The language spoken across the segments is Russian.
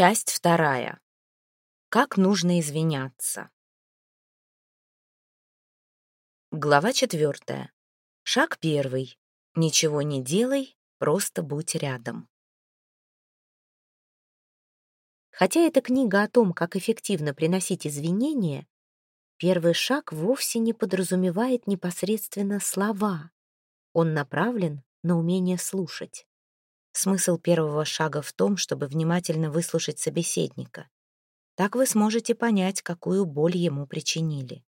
Часть вторая. Как нужно извиняться. Глава четвертая. Шаг первый. Ничего не делай, просто будь рядом. Хотя эта книга о том, как эффективно приносить извинения, первый шаг вовсе не подразумевает непосредственно слова. Он направлен на умение слушать. Смысл первого шага в том, чтобы внимательно выслушать собеседника. Так вы сможете понять, какую боль ему причинили.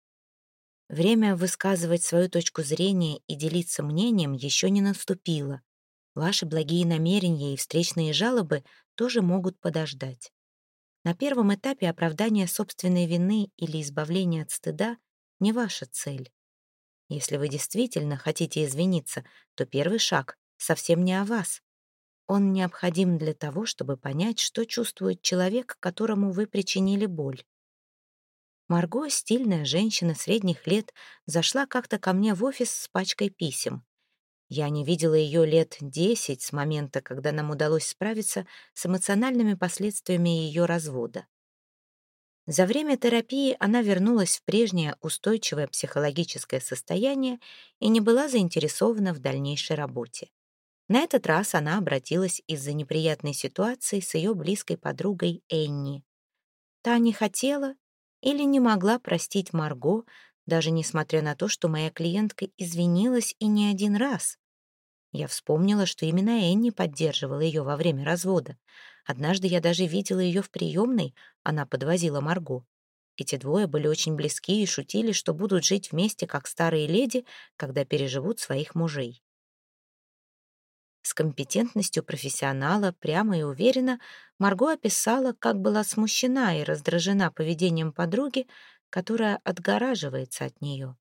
Время высказывать свою точку зрения и делиться мнением еще не наступило. Ваши благие намерения и встречные жалобы тоже могут подождать. На первом этапе оправдание собственной вины или избавление от стыда не ваша цель. Если вы действительно хотите извиниться, то первый шаг совсем не о вас. Он необходим для того, чтобы понять, что чувствует человек, которому вы причинили боль. Марго, стильная женщина средних лет, зашла как-то ко мне в офис с пачкой писем. Я не видела ее лет десять с момента, когда нам удалось справиться с эмоциональными последствиями ее развода. За время терапии она вернулась в прежнее устойчивое психологическое состояние и не была заинтересована в дальнейшей работе. На этот раз она обратилась из-за неприятной ситуации с ее близкой подругой Энни. Та не хотела или не могла простить Марго, даже несмотря на то, что моя клиентка извинилась и не один раз. Я вспомнила, что именно Энни поддерживала ее во время развода. Однажды я даже видела ее в приемной, она подвозила Марго. Эти двое были очень близки и шутили, что будут жить вместе, как старые леди, когда переживут своих мужей. С компетентностью профессионала, прямо и уверенно, Марго описала, как была смущена и раздражена поведением подруги, которая отгораживается от нее.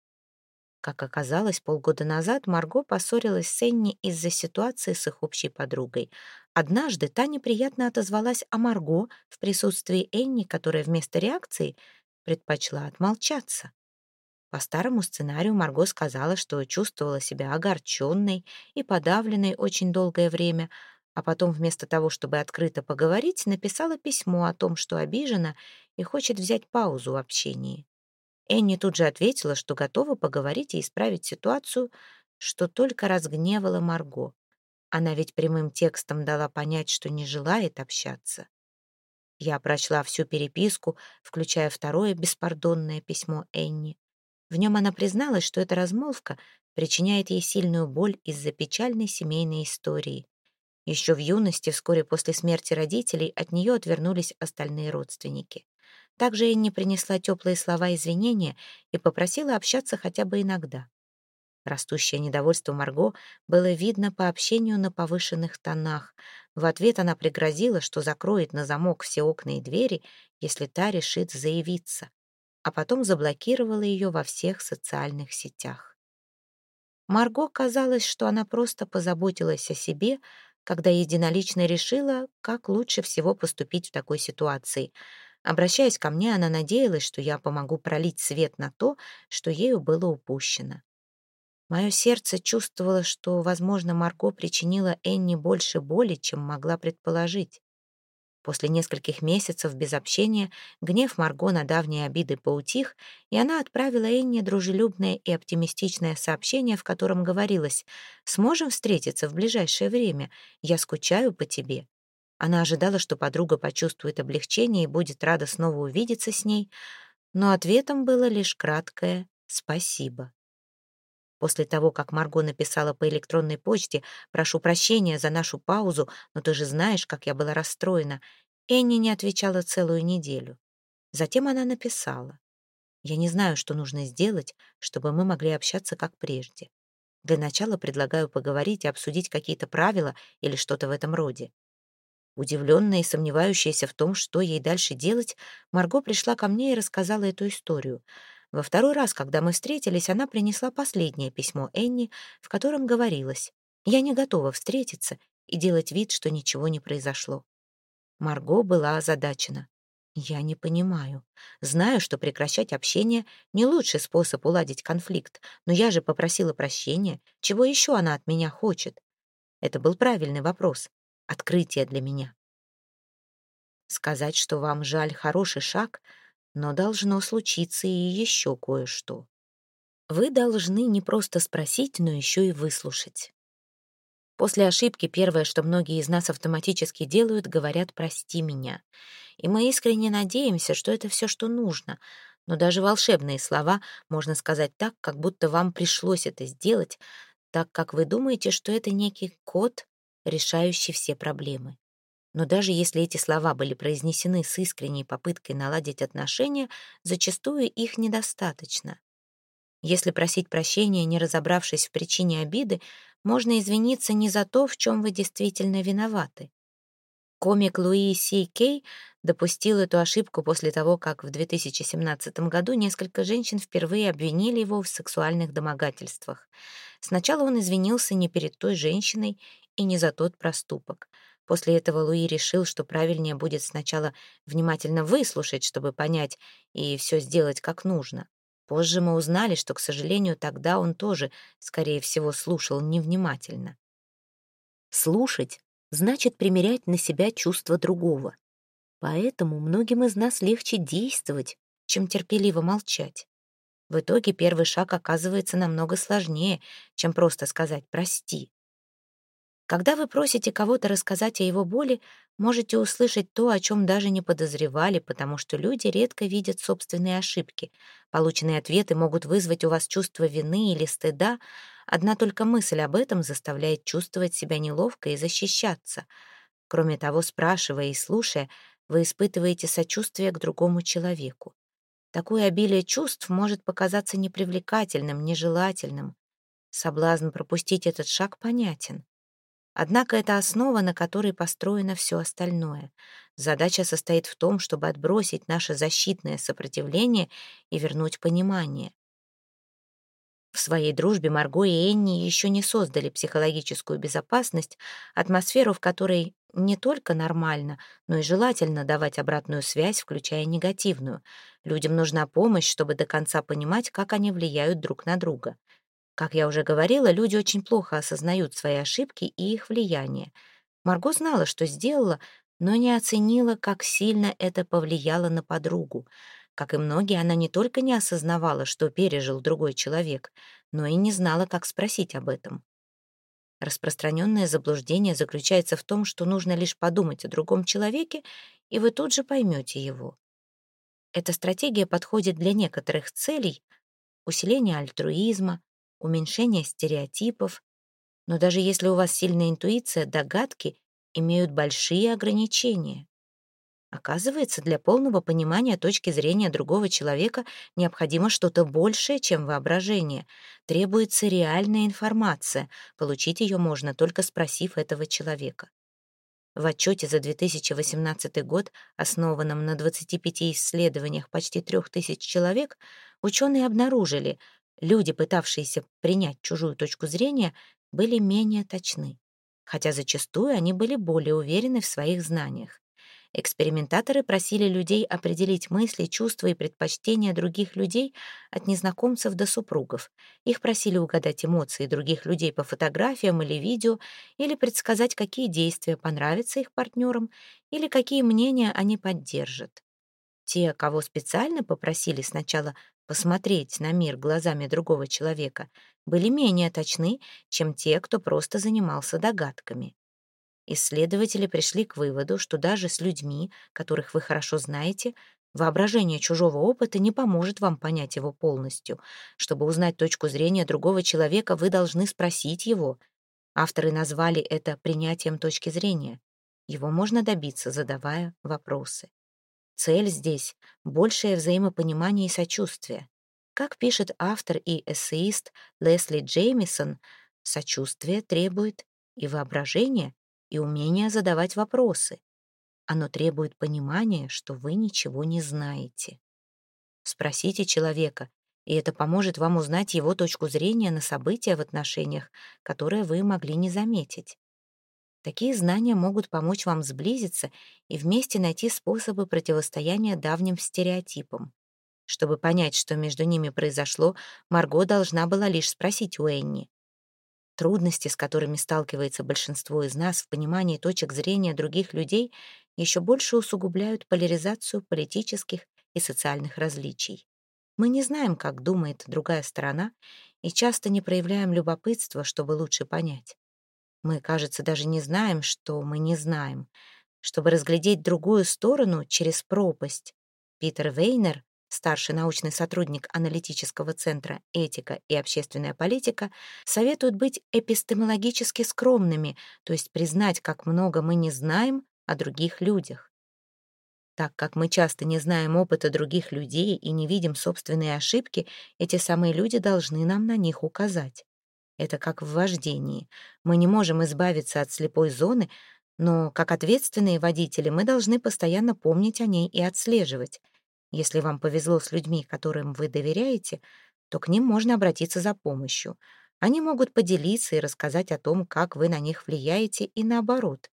Как оказалось, полгода назад Марго поссорилась с Энни из-за ситуации с их общей подругой. Однажды та неприятно отозвалась о Марго в присутствии Энни, которая вместо реакции предпочла отмолчаться. По старому сценарию Марго сказала, что чувствовала себя огорченной и подавленной очень долгое время, а потом вместо того, чтобы открыто поговорить, написала письмо о том, что обижена и хочет взять паузу в общении. Энни тут же ответила, что готова поговорить и исправить ситуацию, что только разгневала Марго. Она ведь прямым текстом дала понять, что не желает общаться. Я прочла всю переписку, включая второе беспардонное письмо Энни. В нем она призналась, что эта размолвка причиняет ей сильную боль из-за печальной семейной истории. Еще в юности, вскоре после смерти родителей, от нее отвернулись остальные родственники. Также Энни принесла теплые слова извинения и попросила общаться хотя бы иногда. Растущее недовольство Марго было видно по общению на повышенных тонах. В ответ она пригрозила, что закроет на замок все окна и двери, если та решит заявиться а потом заблокировала ее во всех социальных сетях. Марго казалось, что она просто позаботилась о себе, когда единолично решила, как лучше всего поступить в такой ситуации. Обращаясь ко мне, она надеялась, что я помогу пролить свет на то, что ею было упущено. Мое сердце чувствовало, что, возможно, Марго причинила Энни больше боли, чем могла предположить. После нескольких месяцев без общения гнев Марго на давние обиды поутих, и она отправила Энне дружелюбное и оптимистичное сообщение, в котором говорилось «Сможем встретиться в ближайшее время? Я скучаю по тебе». Она ожидала, что подруга почувствует облегчение и будет рада снова увидеться с ней, но ответом было лишь краткое «спасибо». После того, как Марго написала по электронной почте «Прошу прощения за нашу паузу, но ты же знаешь, как я была расстроена», Энни не отвечала целую неделю. Затем она написала «Я не знаю, что нужно сделать, чтобы мы могли общаться как прежде. Для начала предлагаю поговорить и обсудить какие-то правила или что-то в этом роде». Удивленная и сомневающаяся в том, что ей дальше делать, Марго пришла ко мне и рассказала эту историю — во второй раз, когда мы встретились, она принесла последнее письмо Энни, в котором говорилось «Я не готова встретиться и делать вид, что ничего не произошло». Марго была озадачена. «Я не понимаю. Знаю, что прекращать общение — не лучший способ уладить конфликт, но я же попросила прощения. Чего еще она от меня хочет?» Это был правильный вопрос. Открытие для меня. Сказать, что вам жаль, хороший шаг, но должно случиться и еще кое-что. Вы должны не просто спросить, но еще и выслушать. После ошибки первое, что многие из нас автоматически делают, говорят «прости меня». И мы искренне надеемся, что это все, что нужно. Но даже волшебные слова можно сказать так, как будто вам пришлось это сделать, так как вы думаете, что это некий код, решающий все проблемы. Но даже если эти слова были произнесены с искренней попыткой наладить отношения, зачастую их недостаточно. Если просить прощения, не разобравшись в причине обиды, можно извиниться не за то, в чем вы действительно виноваты. Комик Луи Си Кей допустил эту ошибку после того, как в 2017 году несколько женщин впервые обвинили его в сексуальных домогательствах. Сначала он извинился не перед той женщиной и не за тот проступок. После этого Луи решил, что правильнее будет сначала внимательно выслушать, чтобы понять и все сделать как нужно. Позже мы узнали, что, к сожалению, тогда он тоже, скорее всего, слушал невнимательно. Слушать значит примерять на себя чувства другого. Поэтому многим из нас легче действовать, чем терпеливо молчать. В итоге первый шаг оказывается намного сложнее, чем просто сказать «прости». Когда вы просите кого-то рассказать о его боли, можете услышать то, о чем даже не подозревали, потому что люди редко видят собственные ошибки. Полученные ответы могут вызвать у вас чувство вины или стыда. Одна только мысль об этом заставляет чувствовать себя неловко и защищаться. Кроме того, спрашивая и слушая, вы испытываете сочувствие к другому человеку. Такое обилие чувств может показаться непривлекательным, нежелательным. Соблазн пропустить этот шаг понятен. Однако это основа, на которой построено все остальное. Задача состоит в том, чтобы отбросить наше защитное сопротивление и вернуть понимание. В своей дружбе Марго и Энни еще не создали психологическую безопасность, атмосферу, в которой не только нормально, но и желательно давать обратную связь, включая негативную. Людям нужна помощь, чтобы до конца понимать, как они влияют друг на друга. Как я уже говорила, люди очень плохо осознают свои ошибки и их влияние. Марго знала, что сделала, но не оценила, как сильно это повлияло на подругу. Как и многие, она не только не осознавала, что пережил другой человек, но и не знала, как спросить об этом. Распространенное заблуждение заключается в том, что нужно лишь подумать о другом человеке, и вы тут же поймете его. Эта стратегия подходит для некоторых целей — усиления альтруизма, уменьшение стереотипов. Но даже если у вас сильная интуиция, догадки имеют большие ограничения. Оказывается, для полного понимания точки зрения другого человека необходимо что-то большее, чем воображение. Требуется реальная информация. Получить ее можно, только спросив этого человека. В отчете за 2018 год, основанном на 25 исследованиях почти 3000 человек, ученые обнаружили, Люди, пытавшиеся принять чужую точку зрения, были менее точны, хотя зачастую они были более уверены в своих знаниях. Экспериментаторы просили людей определить мысли, чувства и предпочтения других людей от незнакомцев до супругов. Их просили угадать эмоции других людей по фотографиям или видео, или предсказать, какие действия понравятся их партнерам, или какие мнения они поддержат. Те, кого специально попросили сначала посмотреть на мир глазами другого человека, были менее точны, чем те, кто просто занимался догадками. Исследователи пришли к выводу, что даже с людьми, которых вы хорошо знаете, воображение чужого опыта не поможет вам понять его полностью. Чтобы узнать точку зрения другого человека, вы должны спросить его. Авторы назвали это принятием точки зрения. Его можно добиться, задавая вопросы. Цель здесь — большее взаимопонимание и сочувствие. Как пишет автор и эссеист Лесли Джеймисон, сочувствие требует и воображения, и умения задавать вопросы. Оно требует понимания, что вы ничего не знаете. Спросите человека, и это поможет вам узнать его точку зрения на события в отношениях, которые вы могли не заметить. Такие знания могут помочь вам сблизиться и вместе найти способы противостояния давним стереотипам. Чтобы понять, что между ними произошло, Марго должна была лишь спросить у Энни. Трудности, с которыми сталкивается большинство из нас в понимании точек зрения других людей, еще больше усугубляют поляризацию политических и социальных различий. Мы не знаем, как думает другая сторона, и часто не проявляем любопытства, чтобы лучше понять. Мы, кажется, даже не знаем, что мы не знаем. Чтобы разглядеть другую сторону через пропасть, Питер Вейнер, старший научный сотрудник аналитического центра «Этика и общественная политика», советует быть эпистемологически скромными, то есть признать, как много мы не знаем о других людях. Так как мы часто не знаем опыта других людей и не видим собственные ошибки, эти самые люди должны нам на них указать. Это как в вождении. Мы не можем избавиться от слепой зоны, но как ответственные водители мы должны постоянно помнить о ней и отслеживать. Если вам повезло с людьми, которым вы доверяете, то к ним можно обратиться за помощью. Они могут поделиться и рассказать о том, как вы на них влияете, и наоборот.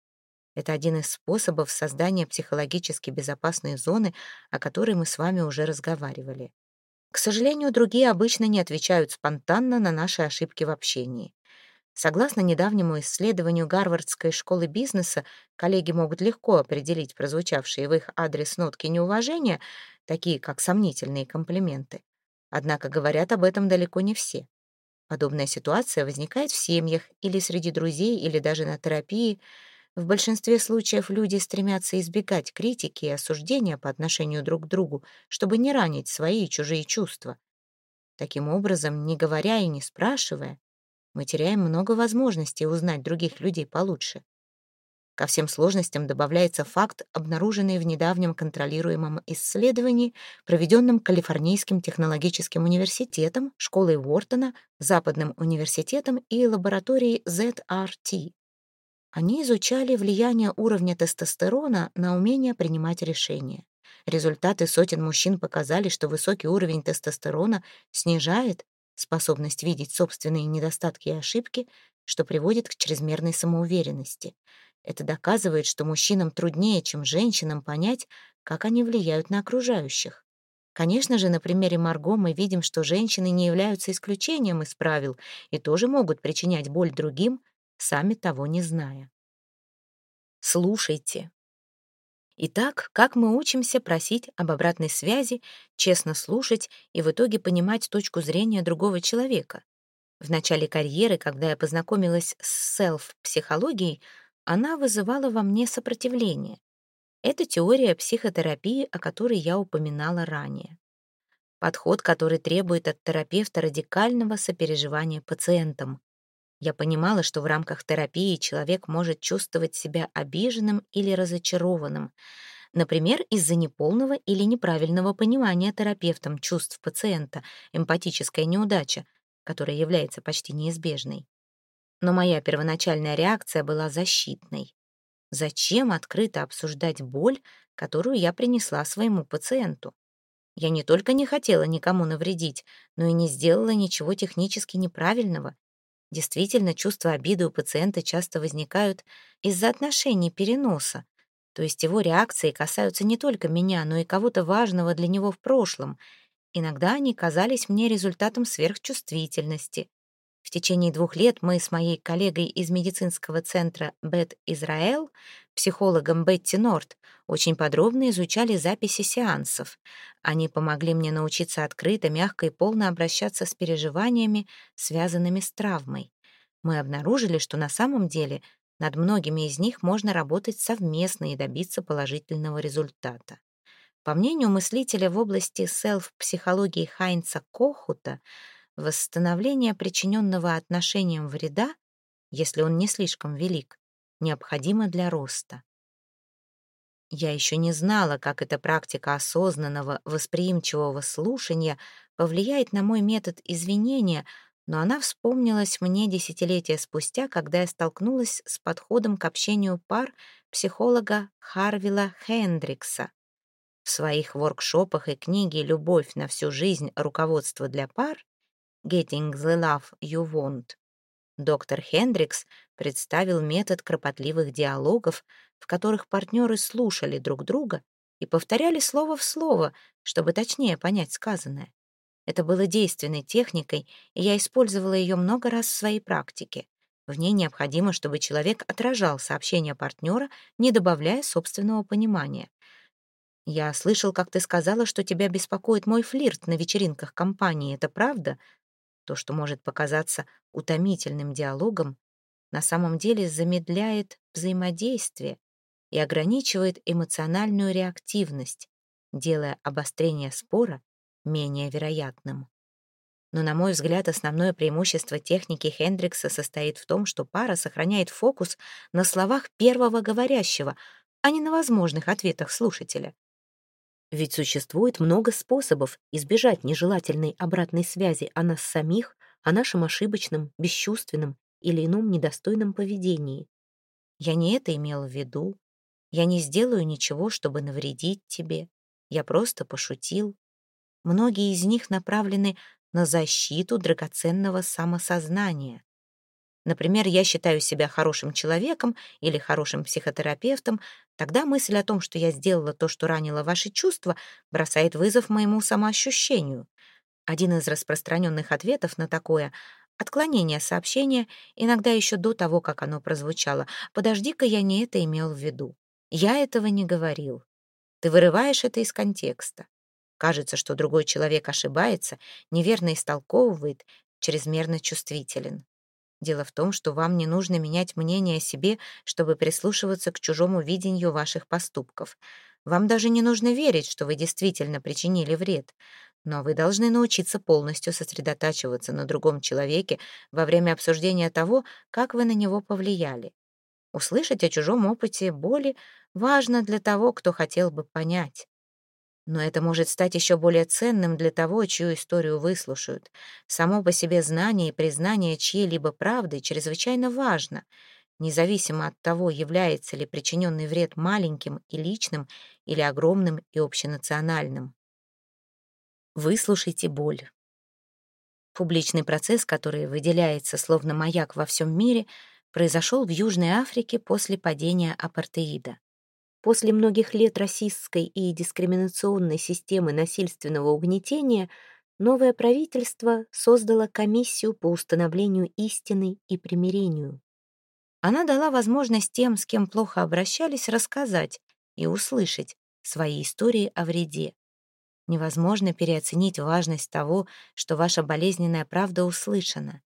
Это один из способов создания психологически безопасной зоны, о которой мы с вами уже разговаривали. К сожалению, другие обычно не отвечают спонтанно на наши ошибки в общении. Согласно недавнему исследованию Гарвардской школы бизнеса, коллеги могут легко определить прозвучавшие в их адрес нотки неуважения, такие как сомнительные комплименты. Однако говорят об этом далеко не все. Подобная ситуация возникает в семьях или среди друзей, или даже на терапии – в большинстве случаев люди стремятся избегать критики и осуждения по отношению друг к другу, чтобы не ранить свои и чужие чувства. Таким образом, не говоря и не спрашивая, мы теряем много возможностей узнать других людей получше. Ко всем сложностям добавляется факт, обнаруженный в недавнем контролируемом исследовании, проведенном Калифорнийским технологическим университетом, школой Уортона, Западным университетом и лабораторией ZRT. Они изучали влияние уровня тестостерона на умение принимать решения. Результаты сотен мужчин показали, что высокий уровень тестостерона снижает способность видеть собственные недостатки и ошибки, что приводит к чрезмерной самоуверенности. Это доказывает, что мужчинам труднее, чем женщинам, понять, как они влияют на окружающих. Конечно же, на примере Марго мы видим, что женщины не являются исключением из правил и тоже могут причинять боль другим, сами того не зная. Слушайте. Итак, как мы учимся просить об обратной связи, честно слушать и в итоге понимать точку зрения другого человека? В начале карьеры, когда я познакомилась с селф-психологией, она вызывала во мне сопротивление. Это теория психотерапии, о которой я упоминала ранее. Подход, который требует от терапевта радикального сопереживания пациентам. Я понимала, что в рамках терапии человек может чувствовать себя обиженным или разочарованным, например, из-за неполного или неправильного понимания терапевтом чувств пациента, эмпатическая неудача, которая является почти неизбежной. Но моя первоначальная реакция была защитной. Зачем открыто обсуждать боль, которую я принесла своему пациенту? Я не только не хотела никому навредить, но и не сделала ничего технически неправильного, Действительно, чувства обиды у пациента часто возникают из-за отношений переноса, то есть его реакции касаются не только меня, но и кого-то важного для него в прошлом. Иногда они казались мне результатом сверхчувствительности. В течение двух лет мы с моей коллегой из медицинского центра Бет Израэл, психологом Бетти Норт, очень подробно изучали записи сеансов. Они помогли мне научиться открыто, мягко и полно обращаться с переживаниями, связанными с травмой. Мы обнаружили, что на самом деле над многими из них можно работать совместно и добиться положительного результата. По мнению мыслителя в области селф-психологии Хайнца Кохута, Восстановление причиненного отношением вреда, если он не слишком велик, необходимо для роста. Я еще не знала, как эта практика осознанного, восприимчивого слушания повлияет на мой метод извинения, но она вспомнилась мне десятилетия спустя, когда я столкнулась с подходом к общению пар психолога Харвила Хендрикса. В своих воркшопах и книге «Любовь на всю жизнь. Руководство для пар» Getting the Love You Want, доктор Хендрикс представил метод кропотливых диалогов, в которых партнеры слушали друг друга и повторяли слово в слово, чтобы точнее понять сказанное. Это было действенной техникой, и я использовала ее много раз в своей практике. В ней необходимо, чтобы человек отражал сообщения партнера, не добавляя собственного понимания. «Я слышал, как ты сказала, что тебя беспокоит мой флирт на вечеринках компании. Это правда?» То, что может показаться утомительным диалогом, на самом деле замедляет взаимодействие и ограничивает эмоциональную реактивность, делая обострение спора менее вероятным. Но, на мой взгляд, основное преимущество техники Хендрикса состоит в том, что пара сохраняет фокус на словах первого говорящего, а не на возможных ответах слушателя. Ведь существует много способов избежать нежелательной обратной связи о нас самих, о нашем ошибочном, бесчувственном или ином недостойном поведении. Я не это имел в виду. Я не сделаю ничего, чтобы навредить тебе. Я просто пошутил. Многие из них направлены на защиту драгоценного самосознания. Например, я считаю себя хорошим человеком или хорошим психотерапевтом, тогда мысль о том, что я сделала то, что ранило ваши чувства, бросает вызов моему самоощущению. Один из распространенных ответов на такое — отклонение сообщения, иногда еще до того, как оно прозвучало. «Подожди-ка, я не это имел в виду. Я этого не говорил». Ты вырываешь это из контекста. Кажется, что другой человек ошибается, неверно истолковывает, чрезмерно чувствителен. Дело в том, что вам не нужно менять мнение о себе, чтобы прислушиваться к чужому видению ваших поступков. Вам даже не нужно верить, что вы действительно причинили вред. Но вы должны научиться полностью сосредотачиваться на другом человеке во время обсуждения того, как вы на него повлияли. Услышать о чужом опыте боли важно для того, кто хотел бы понять. Но это может стать еще более ценным для того, чью историю выслушают. Само по себе знание и признание чьей-либо правды чрезвычайно важно, независимо от того, является ли причиненный вред маленьким и личным или огромным и общенациональным. Выслушайте боль. Публичный процесс, который выделяется словно маяк во всем мире, произошел в Южной Африке после падения апартеида. После многих лет расистской и дискриминационной системы насильственного угнетения новое правительство создало комиссию по установлению истины и примирению. Она дала возможность тем, с кем плохо обращались, рассказать и услышать свои истории о вреде. Невозможно переоценить важность того, что ваша болезненная правда услышана.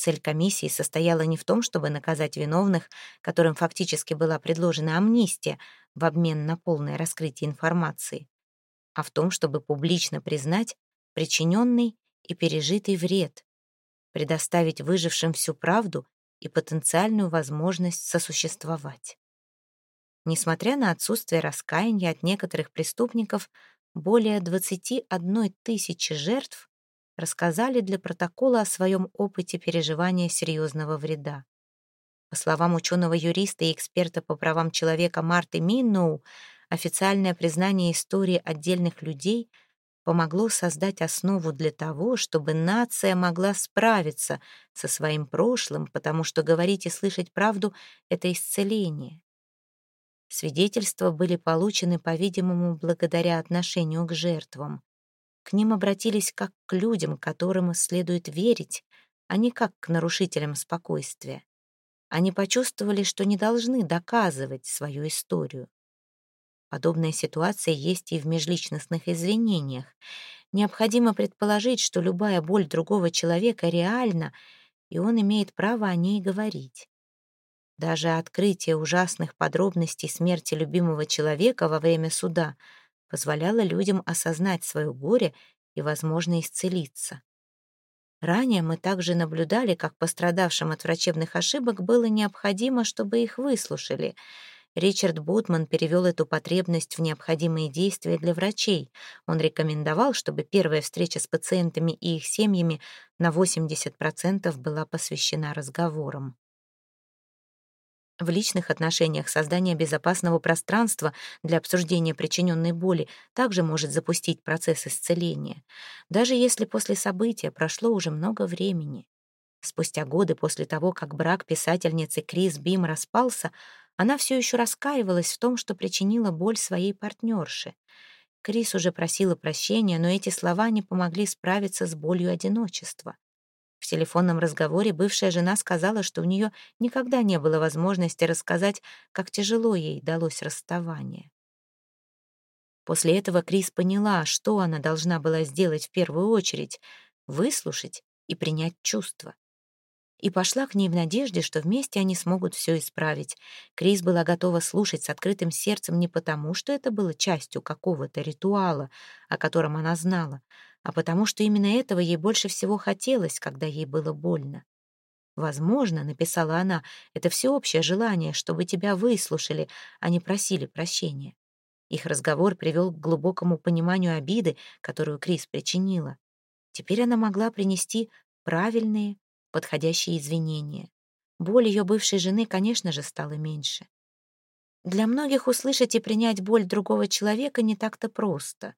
Цель комиссии состояла не в том, чтобы наказать виновных, которым фактически была предложена амнистия в обмен на полное раскрытие информации, а в том, чтобы публично признать причиненный и пережитый вред, предоставить выжившим всю правду и потенциальную возможность сосуществовать. Несмотря на отсутствие раскаяния от некоторых преступников, более 21 тысячи жертв рассказали для протокола о своем опыте переживания серьезного вреда. По словам ученого-юриста и эксперта по правам человека Марты Минноу, официальное признание истории отдельных людей помогло создать основу для того, чтобы нация могла справиться со своим прошлым, потому что говорить и слышать правду — это исцеление. Свидетельства были получены, по-видимому, благодаря отношению к жертвам. К ним обратились как к людям, которым следует верить, а не как к нарушителям спокойствия. Они почувствовали, что не должны доказывать свою историю. Подобная ситуация есть и в межличностных извинениях. Необходимо предположить, что любая боль другого человека реальна, и он имеет право о ней говорить. Даже открытие ужасных подробностей смерти любимого человека во время суда — позволяло людям осознать свое горе и, возможно, исцелиться. Ранее мы также наблюдали, как пострадавшим от врачебных ошибок было необходимо, чтобы их выслушали. Ричард Бутман перевел эту потребность в необходимые действия для врачей. Он рекомендовал, чтобы первая встреча с пациентами и их семьями на 80% была посвящена разговорам. В личных отношениях создание безопасного пространства для обсуждения причиненной боли также может запустить процесс исцеления, даже если после события прошло уже много времени. Спустя годы после того, как брак писательницы Крис Бим распался, она все еще раскаивалась в том, что причинила боль своей партнерше. Крис уже просила прощения, но эти слова не помогли справиться с болью одиночества. В телефонном разговоре бывшая жена сказала, что у нее никогда не было возможности рассказать, как тяжело ей далось расставание. После этого Крис поняла, что она должна была сделать в первую очередь — выслушать и принять чувства. И пошла к ней в надежде, что вместе они смогут все исправить. Крис была готова слушать с открытым сердцем не потому, что это было частью какого-то ритуала, о котором она знала, а потому что именно этого ей больше всего хотелось, когда ей было больно. «Возможно, — написала она, — это всеобщее желание, чтобы тебя выслушали, а не просили прощения». Их разговор привел к глубокому пониманию обиды, которую Крис причинила. Теперь она могла принести правильные, подходящие извинения. Боль ее бывшей жены, конечно же, стала меньше. Для многих услышать и принять боль другого человека не так-то просто.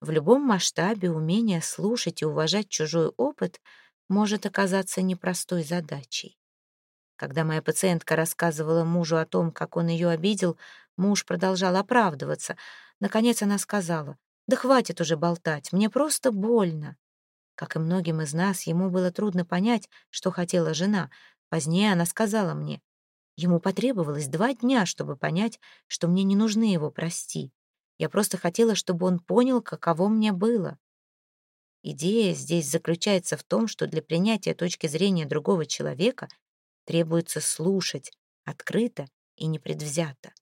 В любом масштабе умение слушать и уважать чужой опыт может оказаться непростой задачей. Когда моя пациентка рассказывала мужу о том, как он ее обидел, муж продолжал оправдываться. Наконец она сказала, «Да хватит уже болтать, мне просто больно». Как и многим из нас, ему было трудно понять, что хотела жена. Позднее она сказала мне, Ему потребовалось два дня, чтобы понять, что мне не нужны его прости. Я просто хотела, чтобы он понял, каково мне было. Идея здесь заключается в том, что для принятия точки зрения другого человека требуется слушать открыто и непредвзято.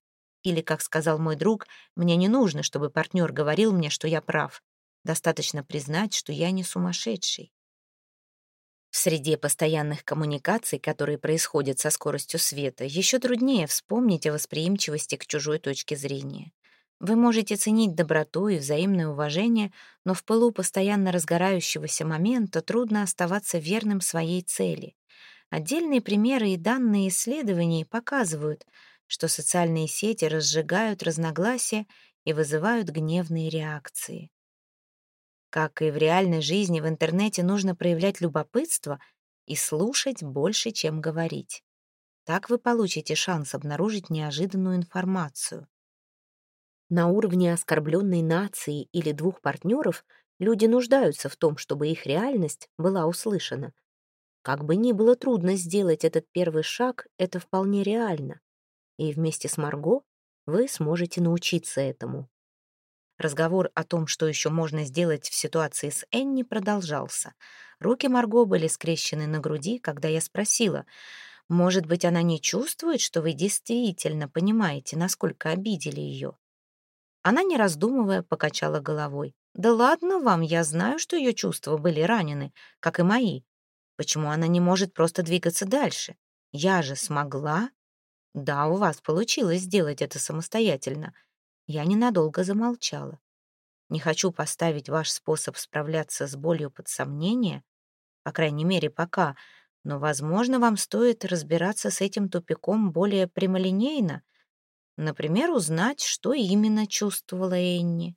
Или, как сказал мой друг, мне не нужно, чтобы партнер говорил мне, что я прав. Достаточно признать, что я не сумасшедший. В среде постоянных коммуникаций, которые происходят со скоростью света, еще труднее вспомнить о восприимчивости к чужой точке зрения. Вы можете ценить доброту и взаимное уважение, но в пылу постоянно разгорающегося момента трудно оставаться верным своей цели. Отдельные примеры и данные исследований показывают, что социальные сети разжигают разногласия и вызывают гневные реакции. Как и в реальной жизни, в интернете нужно проявлять любопытство и слушать больше, чем говорить. Так вы получите шанс обнаружить неожиданную информацию. На уровне оскорбленной нации или двух партнеров люди нуждаются в том, чтобы их реальность была услышана. Как бы ни было трудно сделать этот первый шаг, это вполне реально. И вместе с Марго вы сможете научиться этому. Разговор о том, что еще можно сделать в ситуации с Энни, продолжался. Руки Марго были скрещены на груди, когда я спросила, «Может быть, она не чувствует, что вы действительно понимаете, насколько обидели ее?» Она, не раздумывая, покачала головой. «Да ладно вам, я знаю, что ее чувства были ранены, как и мои. Почему она не может просто двигаться дальше? Я же смогла?» «Да, у вас получилось сделать это самостоятельно. Я ненадолго замолчала. Не хочу поставить ваш способ справляться с болью под сомнение, по крайней мере, пока, но, возможно, вам стоит разбираться с этим тупиком более прямолинейно, например, узнать, что именно чувствовала Энни.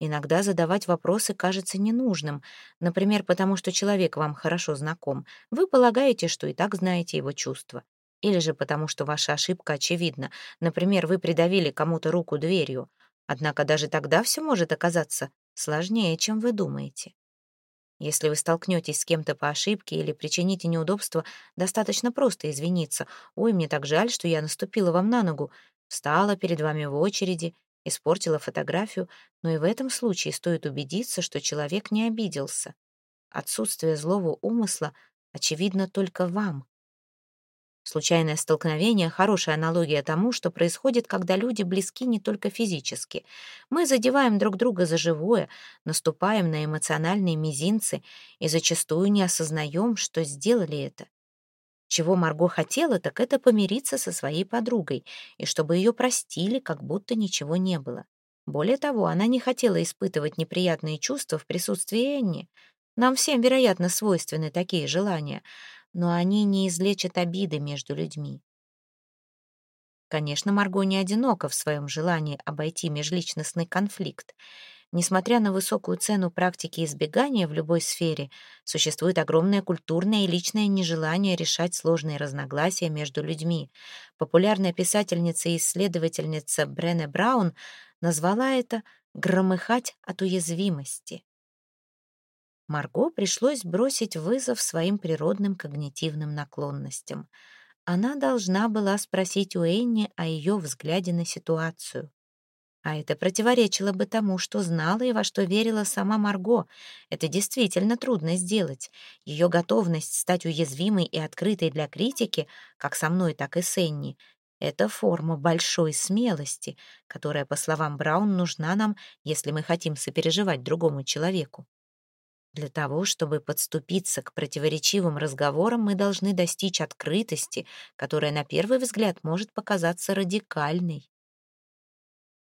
Иногда задавать вопросы кажется ненужным, например, потому что человек вам хорошо знаком. Вы полагаете, что и так знаете его чувства. Или же потому, что ваша ошибка очевидна. Например, вы придавили кому-то руку дверью. Однако даже тогда все может оказаться сложнее, чем вы думаете. Если вы столкнетесь с кем-то по ошибке или причините неудобство, достаточно просто извиниться. «Ой, мне так жаль, что я наступила вам на ногу. Встала перед вами в очереди, испортила фотографию, но и в этом случае стоит убедиться, что человек не обиделся. Отсутствие злого умысла очевидно только вам. Случайное столкновение — хорошая аналогия тому, что происходит, когда люди близки не только физически. Мы задеваем друг друга за живое, наступаем на эмоциональные мизинцы и зачастую не осознаем, что сделали это. Чего Марго хотела, так это помириться со своей подругой, и чтобы ее простили, как будто ничего не было. Более того, она не хотела испытывать неприятные чувства в присутствии Энни. Нам всем, вероятно, свойственны такие желания — но они не излечат обиды между людьми. Конечно, Марго не одинока в своем желании обойти межличностный конфликт. Несмотря на высокую цену практики избегания в любой сфере, существует огромное культурное и личное нежелание решать сложные разногласия между людьми. Популярная писательница и исследовательница Брене Браун назвала это «громыхать от уязвимости». Марго пришлось бросить вызов своим природным когнитивным наклонностям. Она должна была спросить у Энни о ее взгляде на ситуацию. А это противоречило бы тому, что знала и во что верила сама Марго. Это действительно трудно сделать. Ее готовность стать уязвимой и открытой для критики, как со мной, так и с Энни, это форма большой смелости, которая, по словам Браун, нужна нам, если мы хотим сопереживать другому человеку. Для того, чтобы подступиться к противоречивым разговорам, мы должны достичь открытости, которая на первый взгляд может показаться радикальной.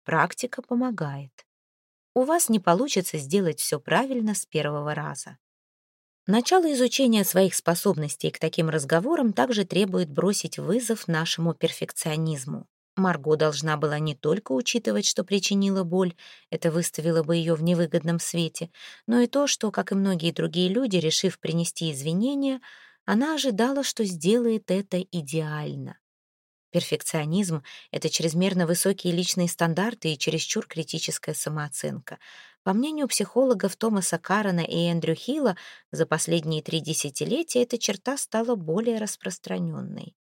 Практика помогает. У вас не получится сделать все правильно с первого раза. Начало изучения своих способностей к таким разговорам также требует бросить вызов нашему перфекционизму. Марго должна была не только учитывать, что причинила боль, это выставило бы ее в невыгодном свете, но и то, что, как и многие другие люди, решив принести извинения, она ожидала, что сделает это идеально. Перфекционизм — это чрезмерно высокие личные стандарты и чересчур критическая самооценка. По мнению психологов Томаса Каррена и Эндрю Хилла, за последние три десятилетия эта черта стала более распространенной.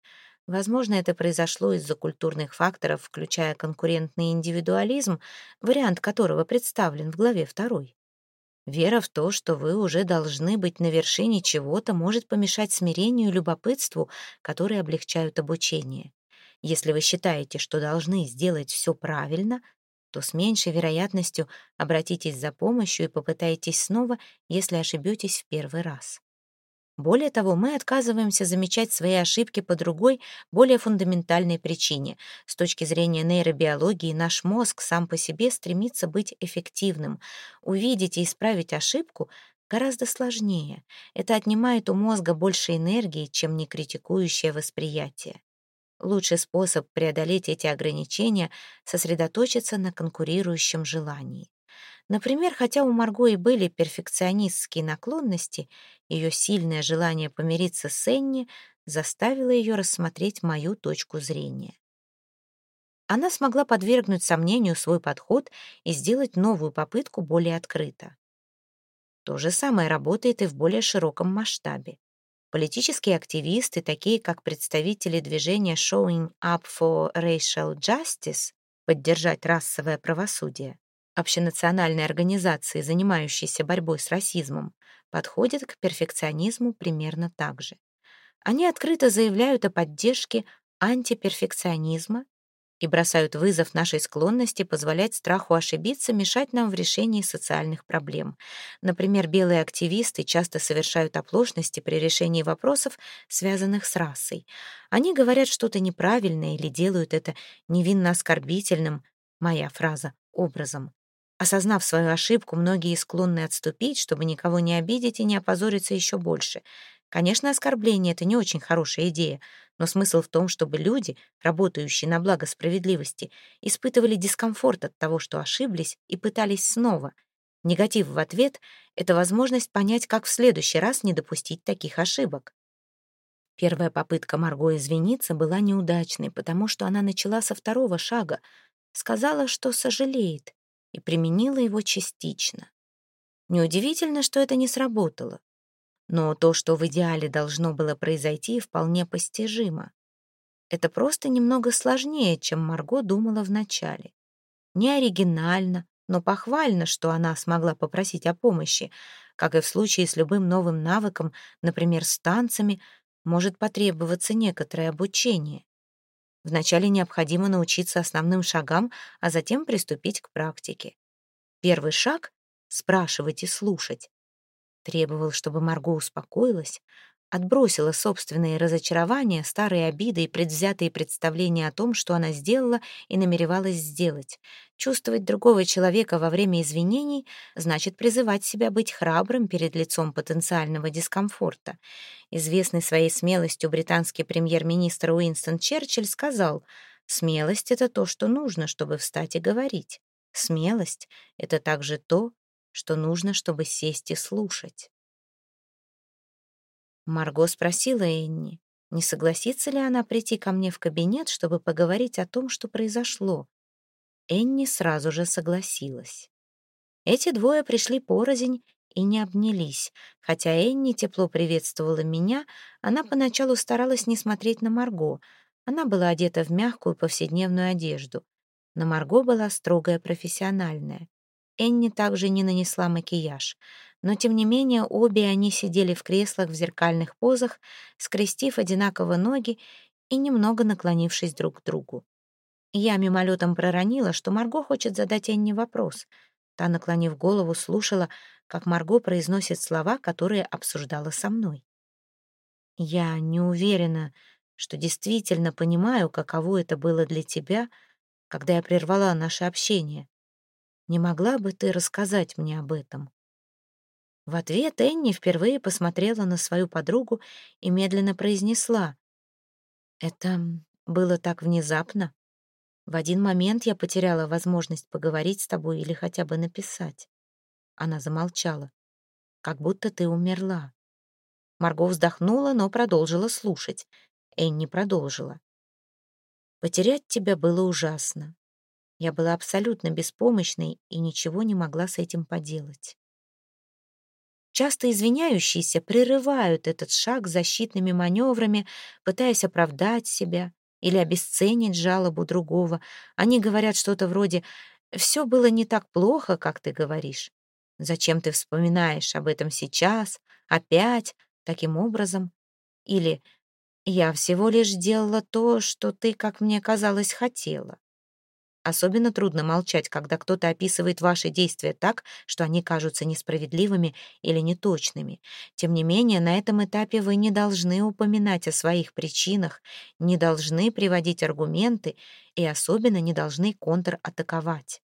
Возможно, это произошло из-за культурных факторов, включая конкурентный индивидуализм, вариант которого представлен в главе 2. Вера в то, что вы уже должны быть на вершине чего-то, может помешать смирению и любопытству, которые облегчают обучение. Если вы считаете, что должны сделать все правильно, то с меньшей вероятностью обратитесь за помощью и попытайтесь снова, если ошибетесь в первый раз. Более того, мы отказываемся замечать свои ошибки по другой, более фундаментальной причине. С точки зрения нейробиологии, наш мозг сам по себе стремится быть эффективным. Увидеть и исправить ошибку гораздо сложнее. Это отнимает у мозга больше энергии, чем некритикующее восприятие. Лучший способ преодолеть эти ограничения — сосредоточиться на конкурирующем желании. Например, хотя у Марго и были перфекционистские наклонности, ее сильное желание помириться с Энни заставило ее рассмотреть мою точку зрения. Она смогла подвергнуть сомнению свой подход и сделать новую попытку более открыто. То же самое работает и в более широком масштабе. Политические активисты, такие как представители движения Showing Up for Racial Justice, поддержать расовое правосудие, общенациональной организации, занимающейся борьбой с расизмом, подходят к перфекционизму примерно так же. Они открыто заявляют о поддержке антиперфекционизма и бросают вызов нашей склонности позволять страху ошибиться мешать нам в решении социальных проблем. Например, белые активисты часто совершают оплошности при решении вопросов, связанных с расой. Они говорят что-то неправильное или делают это невинно оскорбительным, моя фраза, образом. Осознав свою ошибку, многие склонны отступить, чтобы никого не обидеть и не опозориться еще больше. Конечно, оскорбление — это не очень хорошая идея, но смысл в том, чтобы люди, работающие на благо справедливости, испытывали дискомфорт от того, что ошиблись, и пытались снова. Негатив в ответ — это возможность понять, как в следующий раз не допустить таких ошибок. Первая попытка Марго извиниться была неудачной, потому что она начала со второго шага, сказала, что сожалеет, и применила его частично. Неудивительно, что это не сработало. Но то, что в идеале должно было произойти, вполне постижимо. Это просто немного сложнее, чем Марго думала вначале. Не оригинально, но похвально, что она смогла попросить о помощи. Как и в случае с любым новым навыком, например, с танцами, может потребоваться некоторое обучение. Вначале необходимо научиться основным шагам, а затем приступить к практике. Первый шаг — спрашивать и слушать Требовал, чтобы Марго успокоилась, отбросила собственные разочарования, старые обиды и предвзятые представления о том, что она сделала и намеревалась сделать. Чувствовать другого человека во время извинений значит призывать себя быть храбрым перед лицом потенциального дискомфорта. Известный своей смелостью британский премьер-министр Уинстон Черчилль сказал, «Смелость — это то, что нужно, чтобы встать и говорить. Смелость — это также то, что нужно, чтобы сесть и слушать. Марго спросила Энни, не согласится ли она прийти ко мне в кабинет, чтобы поговорить о том, что произошло. Энни сразу же согласилась. Эти двое пришли порознь и не обнялись. Хотя Энни тепло приветствовала меня, она поначалу старалась не смотреть на Марго. Она была одета в мягкую повседневную одежду. На Марго была строгая профессиональная. Энни также не нанесла макияж. Но, тем не менее, обе они сидели в креслах в зеркальных позах, скрестив одинаково ноги и немного наклонившись друг к другу. Я мимолетом проронила, что Марго хочет задать Энни вопрос. Та, наклонив голову, слушала, как Марго произносит слова, которые обсуждала со мной. «Я не уверена, что действительно понимаю, каково это было для тебя, когда я прервала наше общение. Не могла бы ты рассказать мне об этом?» В ответ Энни впервые посмотрела на свою подругу и медленно произнесла. «Это было так внезапно. В один момент я потеряла возможность поговорить с тобой или хотя бы написать. Она замолчала. Как будто ты умерла. Марго вздохнула, но продолжила слушать. Энни продолжила. Потерять тебя было ужасно. Я была абсолютно беспомощной и ничего не могла с этим поделать. Часто извиняющиеся прерывают этот шаг защитными маневрами, пытаясь оправдать себя или обесценить жалобу другого. Они говорят что-то вроде «все было не так плохо, как ты говоришь». Зачем ты вспоминаешь об этом сейчас, опять, таким образом? Или «я всего лишь делала то, что ты, как мне казалось, хотела». Особенно трудно молчать, когда кто-то описывает ваши действия так, что они кажутся несправедливыми или неточными. Тем не менее, на этом этапе вы не должны упоминать о своих причинах, не должны приводить аргументы и особенно не должны контратаковать.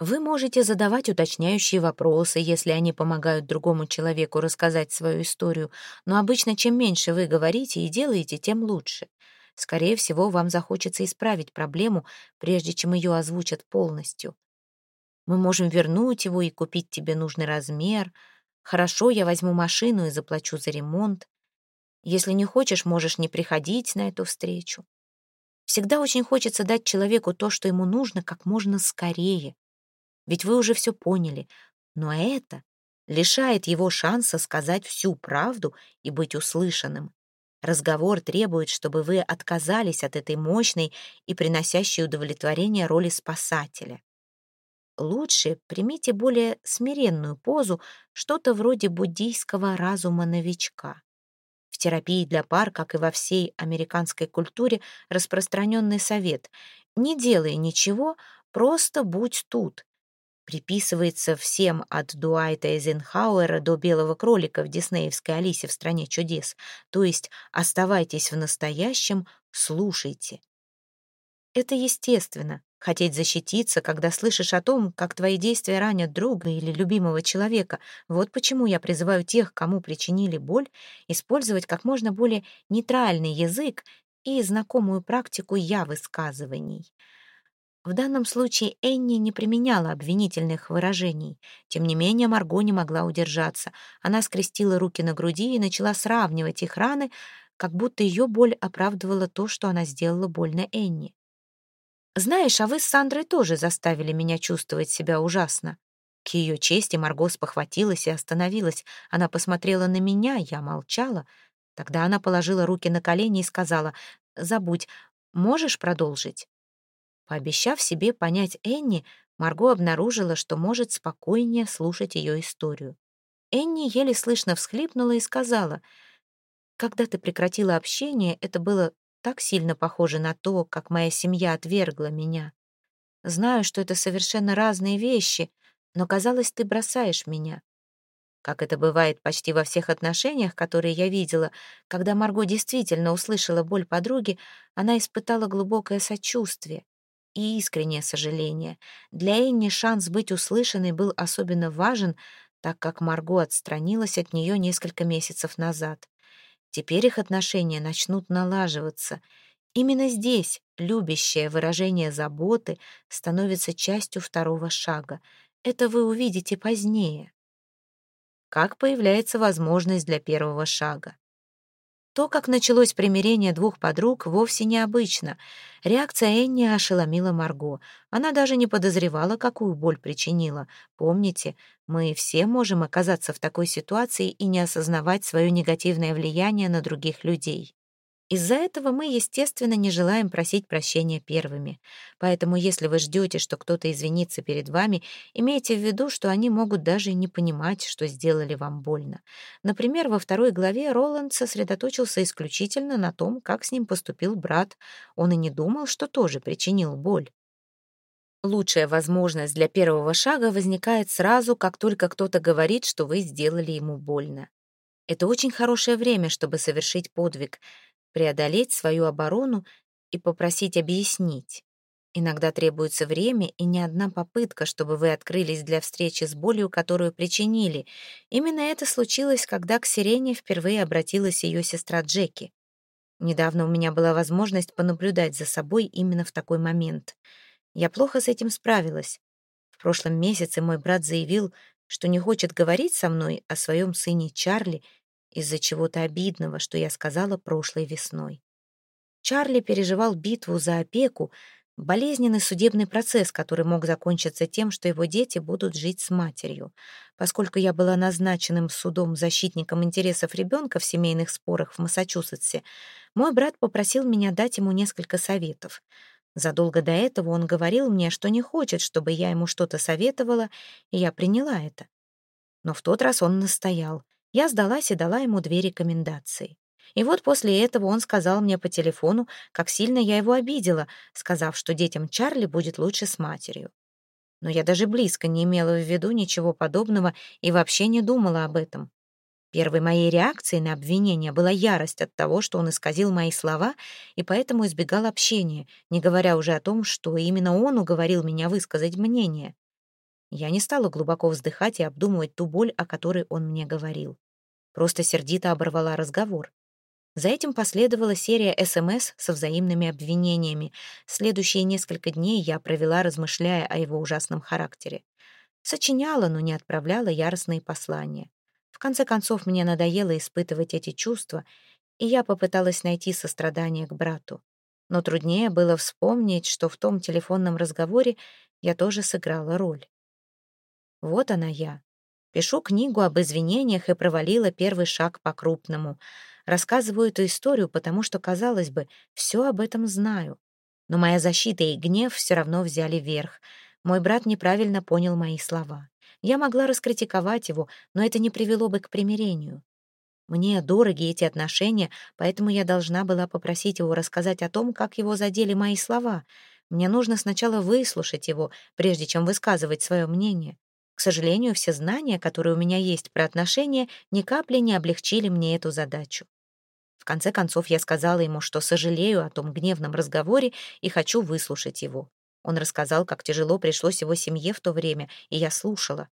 Вы можете задавать уточняющие вопросы, если они помогают другому человеку рассказать свою историю, но обычно чем меньше вы говорите и делаете, тем лучше. Скорее всего, вам захочется исправить проблему, прежде чем ее озвучат полностью. Мы можем вернуть его и купить тебе нужный размер. Хорошо, я возьму машину и заплачу за ремонт. Если не хочешь, можешь не приходить на эту встречу. Всегда очень хочется дать человеку то, что ему нужно, как можно скорее. Ведь вы уже все поняли. Но это лишает его шанса сказать всю правду и быть услышанным. Разговор требует, чтобы вы отказались от этой мощной и приносящей удовлетворение роли спасателя. Лучше примите более смиренную позу, что-то вроде буддийского разума новичка. В терапии для пар, как и во всей американской культуре, распространенный совет «не делай ничего, просто будь тут», приписывается всем от Дуайта Эйзенхауэра до Белого кролика в диснеевской Алисе в «Стране чудес», то есть оставайтесь в настоящем, слушайте. Это естественно, хотеть защититься, когда слышишь о том, как твои действия ранят друга или любимого человека. Вот почему я призываю тех, кому причинили боль, использовать как можно более нейтральный язык и знакомую практику я-высказываний — в данном случае Энни не применяла обвинительных выражений. Тем не менее, Марго не могла удержаться. Она скрестила руки на груди и начала сравнивать их раны, как будто ее боль оправдывала то, что она сделала больно Энни. «Знаешь, а вы с Сандрой тоже заставили меня чувствовать себя ужасно». К ее чести Марго спохватилась и остановилась. Она посмотрела на меня, я молчала. Тогда она положила руки на колени и сказала, «Забудь, можешь продолжить?» Пообещав себе понять Энни, Марго обнаружила, что может спокойнее слушать ее историю. Энни еле слышно всхлипнула и сказала, «Когда ты прекратила общение, это было так сильно похоже на то, как моя семья отвергла меня. Знаю, что это совершенно разные вещи, но, казалось, ты бросаешь меня. Как это бывает почти во всех отношениях, которые я видела, когда Марго действительно услышала боль подруги, она испытала глубокое сочувствие и искреннее сожаление. Для Энни шанс быть услышанной был особенно важен, так как Марго отстранилась от нее несколько месяцев назад. Теперь их отношения начнут налаживаться. Именно здесь любящее выражение заботы становится частью второго шага. Это вы увидите позднее. Как появляется возможность для первого шага? То, как началось примирение двух подруг, вовсе необычно. Реакция Энни ошеломила Марго. Она даже не подозревала, какую боль причинила. Помните, мы все можем оказаться в такой ситуации и не осознавать свое негативное влияние на других людей. Из-за этого мы, естественно, не желаем просить прощения первыми. Поэтому если вы ждете, что кто-то извинится перед вами, имейте в виду, что они могут даже не понимать, что сделали вам больно. Например, во второй главе Роланд сосредоточился исключительно на том, как с ним поступил брат. Он и не думал, что тоже причинил боль. Лучшая возможность для первого шага возникает сразу, как только кто-то говорит, что вы сделали ему больно. Это очень хорошее время, чтобы совершить подвиг преодолеть свою оборону и попросить объяснить. Иногда требуется время и не одна попытка, чтобы вы открылись для встречи с болью, которую причинили. Именно это случилось, когда к Сирене впервые обратилась ее сестра Джеки. Недавно у меня была возможность понаблюдать за собой именно в такой момент. Я плохо с этим справилась. В прошлом месяце мой брат заявил, что не хочет говорить со мной о своем сыне Чарли из-за чего-то обидного, что я сказала прошлой весной. Чарли переживал битву за опеку, болезненный судебный процесс, который мог закончиться тем, что его дети будут жить с матерью. Поскольку я была назначенным судом защитником интересов ребенка в семейных спорах в Массачусетсе, мой брат попросил меня дать ему несколько советов. Задолго до этого он говорил мне, что не хочет, чтобы я ему что-то советовала, и я приняла это. Но в тот раз он настоял. Я сдалась и дала ему две рекомендации. И вот после этого он сказал мне по телефону, как сильно я его обидела, сказав, что детям Чарли будет лучше с матерью. Но я даже близко не имела в виду ничего подобного и вообще не думала об этом. Первой моей реакцией на обвинение была ярость от того, что он исказил мои слова и поэтому избегал общения, не говоря уже о том, что именно он уговорил меня высказать мнение. Я не стала глубоко вздыхать и обдумывать ту боль, о которой он мне говорил. Просто сердито оборвала разговор. За этим последовала серия СМС со взаимными обвинениями. Следующие несколько дней я провела, размышляя о его ужасном характере. Сочиняла, но не отправляла яростные послания. В конце концов, мне надоело испытывать эти чувства, и я попыталась найти сострадание к брату. Но труднее было вспомнить, что в том телефонном разговоре я тоже сыграла роль. Вот она я, Пишу книгу об извинениях и провалила первый шаг по-крупному. Рассказываю эту историю, потому что, казалось бы, все об этом знаю. Но моя защита и гнев все равно взяли верх. Мой брат неправильно понял мои слова. Я могла раскритиковать его, но это не привело бы к примирению. Мне дороги эти отношения, поэтому я должна была попросить его рассказать о том, как его задели мои слова. Мне нужно сначала выслушать его, прежде чем высказывать свое мнение. К сожалению, все знания, которые у меня есть про отношения, ни капли не облегчили мне эту задачу. В конце концов, я сказала ему, что сожалею о том гневном разговоре и хочу выслушать его. Он рассказал, как тяжело пришлось его семье в то время, и я слушала.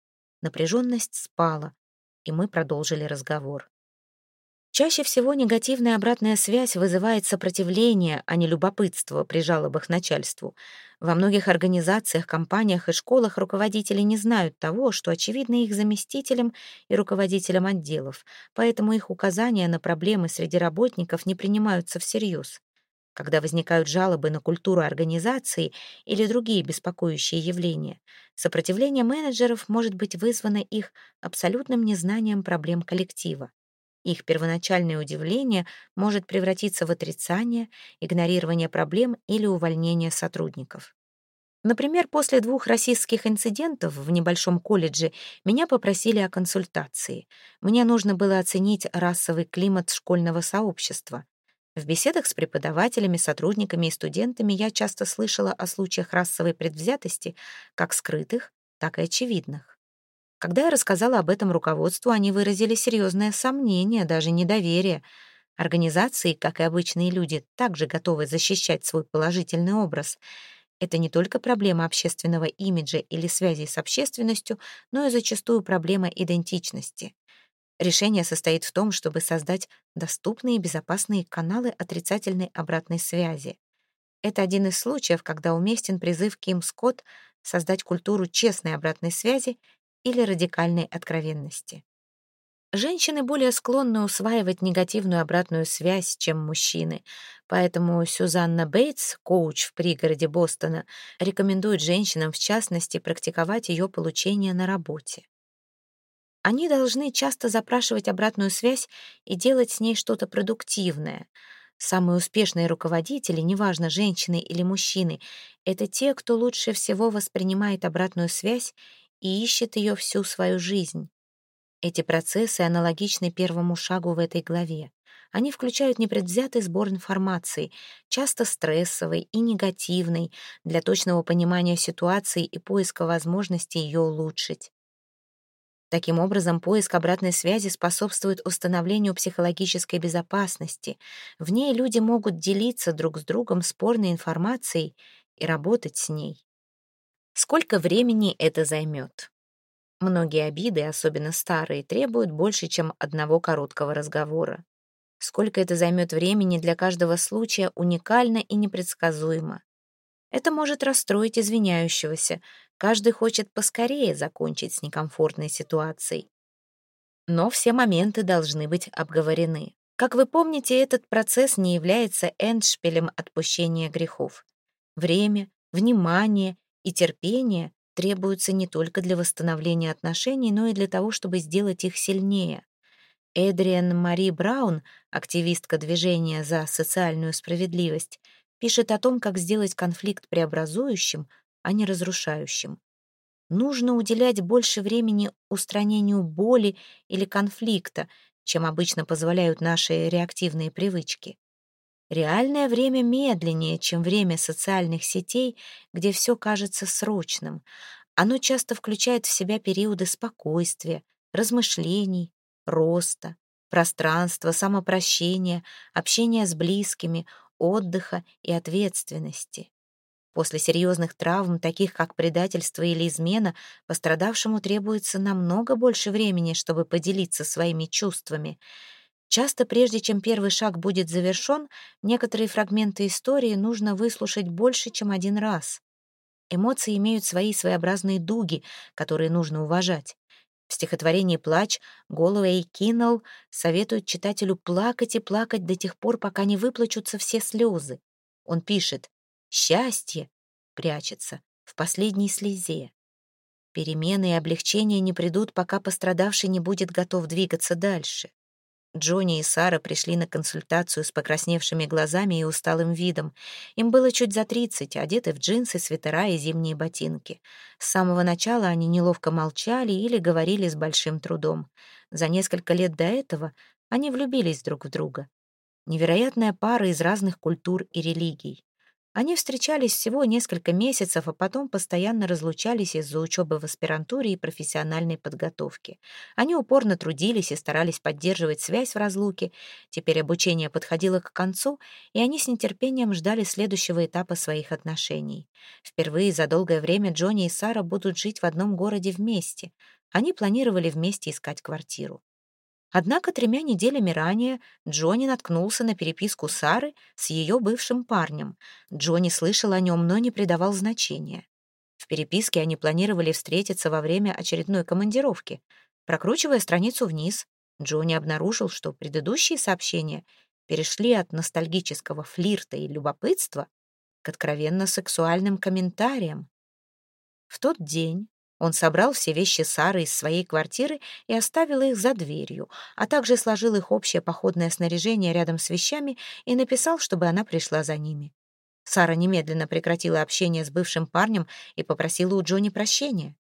Напряженность спала, и мы продолжили разговор. Чаще всего негативная обратная связь вызывает сопротивление, а не любопытство при жалобах начальству. Во многих организациях, компаниях и школах руководители не знают того, что очевидно их заместителям и руководителям отделов, поэтому их указания на проблемы среди работников не принимаются всерьез. Когда возникают жалобы на культуру организации или другие беспокоящие явления, сопротивление менеджеров может быть вызвано их абсолютным незнанием проблем коллектива. Их первоначальное удивление может превратиться в отрицание, игнорирование проблем или увольнение сотрудников. Например, после двух российских инцидентов в небольшом колледже меня попросили о консультации. Мне нужно было оценить расовый климат школьного сообщества. В беседах с преподавателями, сотрудниками и студентами я часто слышала о случаях расовой предвзятости, как скрытых, так и очевидных. Когда я рассказала об этом руководству, они выразили серьезное сомнение, даже недоверие. Организации, как и обычные люди, также готовы защищать свой положительный образ. Это не только проблема общественного имиджа или связи с общественностью, но и зачастую проблема идентичности. Решение состоит в том, чтобы создать доступные и безопасные каналы отрицательной обратной связи. Это один из случаев, когда уместен призыв Ким Скотт создать культуру честной обратной связи или радикальной откровенности. Женщины более склонны усваивать негативную обратную связь, чем мужчины, поэтому Сюзанна Бейтс, коуч в пригороде Бостона, рекомендует женщинам, в частности, практиковать ее получение на работе. Они должны часто запрашивать обратную связь и делать с ней что-то продуктивное. Самые успешные руководители, неважно, женщины или мужчины, это те, кто лучше всего воспринимает обратную связь и ищет ее всю свою жизнь. Эти процессы аналогичны первому шагу в этой главе. Они включают непредвзятый сбор информации, часто стрессовой и негативной, для точного понимания ситуации и поиска возможности ее улучшить. Таким образом, поиск обратной связи способствует установлению психологической безопасности. В ней люди могут делиться друг с другом спорной информацией и работать с ней. Сколько времени это займет? Многие обиды, особенно старые, требуют больше, чем одного короткого разговора. Сколько это займет времени для каждого случая, уникально и непредсказуемо. Это может расстроить извиняющегося. Каждый хочет поскорее закончить с некомфортной ситуацией. Но все моменты должны быть обговорены. Как вы помните, этот процесс не является эндшпилем отпущения грехов. Время, внимание и терпение требуются не только для восстановления отношений, но и для того, чтобы сделать их сильнее. Эдриан Мари Браун, активистка движения за социальную справедливость, пишет о том, как сделать конфликт преобразующим, а не разрушающим. Нужно уделять больше времени устранению боли или конфликта, чем обычно позволяют наши реактивные привычки. Реальное время медленнее, чем время социальных сетей, где все кажется срочным. Оно часто включает в себя периоды спокойствия, размышлений, роста, пространства, самопрощения, общения с близкими, отдыха и ответственности. После серьезных травм, таких как предательство или измена, пострадавшему требуется намного больше времени, чтобы поделиться своими чувствами — Часто прежде чем первый шаг будет завершен, некоторые фрагменты истории нужно выслушать больше, чем один раз. Эмоции имеют свои своеобразные дуги, которые нужно уважать. В стихотворении «Плач» Голуэй Киннелл советует читателю плакать и плакать до тех пор, пока не выплачутся все слезы. Он пишет «Счастье» прячется в последней слезе. Перемены и облегчения не придут, пока пострадавший не будет готов двигаться дальше. Джонни и Сара пришли на консультацию с покрасневшими глазами и усталым видом. Им было чуть за тридцать, одеты в джинсы, свитера и зимние ботинки. С самого начала они неловко молчали или говорили с большим трудом. За несколько лет до этого они влюбились друг в друга. Невероятная пара из разных культур и религий. Они встречались всего несколько месяцев, а потом постоянно разлучались из-за учебы в аспирантуре и профессиональной подготовки. Они упорно трудились и старались поддерживать связь в разлуке. Теперь обучение подходило к концу, и они с нетерпением ждали следующего этапа своих отношений. Впервые за долгое время Джонни и Сара будут жить в одном городе вместе. Они планировали вместе искать квартиру. Однако тремя неделями ранее Джонни наткнулся на переписку Сары с ее бывшим парнем. Джонни слышал о нем, но не придавал значения. В переписке они планировали встретиться во время очередной командировки. Прокручивая страницу вниз, Джонни обнаружил, что предыдущие сообщения перешли от ностальгического флирта и любопытства к откровенно сексуальным комментариям. В тот день он собрал все вещи Сары из своей квартиры и оставил их за дверью, а также сложил их общее походное снаряжение рядом с вещами и написал, чтобы она пришла за ними. Сара немедленно прекратила общение с бывшим парнем и попросила у Джонни прощения.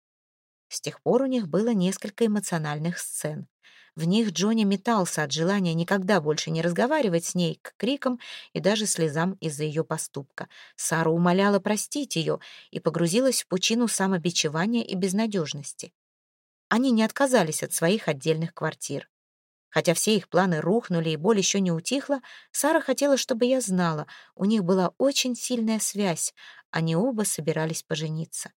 С тех пор у них было несколько эмоциональных сцен. В них Джонни метался от желания никогда больше не разговаривать с ней, к крикам и даже слезам из-за ее поступка. Сара умоляла простить ее и погрузилась в пучину самобичевания и безнадежности. Они не отказались от своих отдельных квартир. Хотя все их планы рухнули и боль еще не утихла, Сара хотела, чтобы я знала, у них была очень сильная связь, они оба собирались пожениться.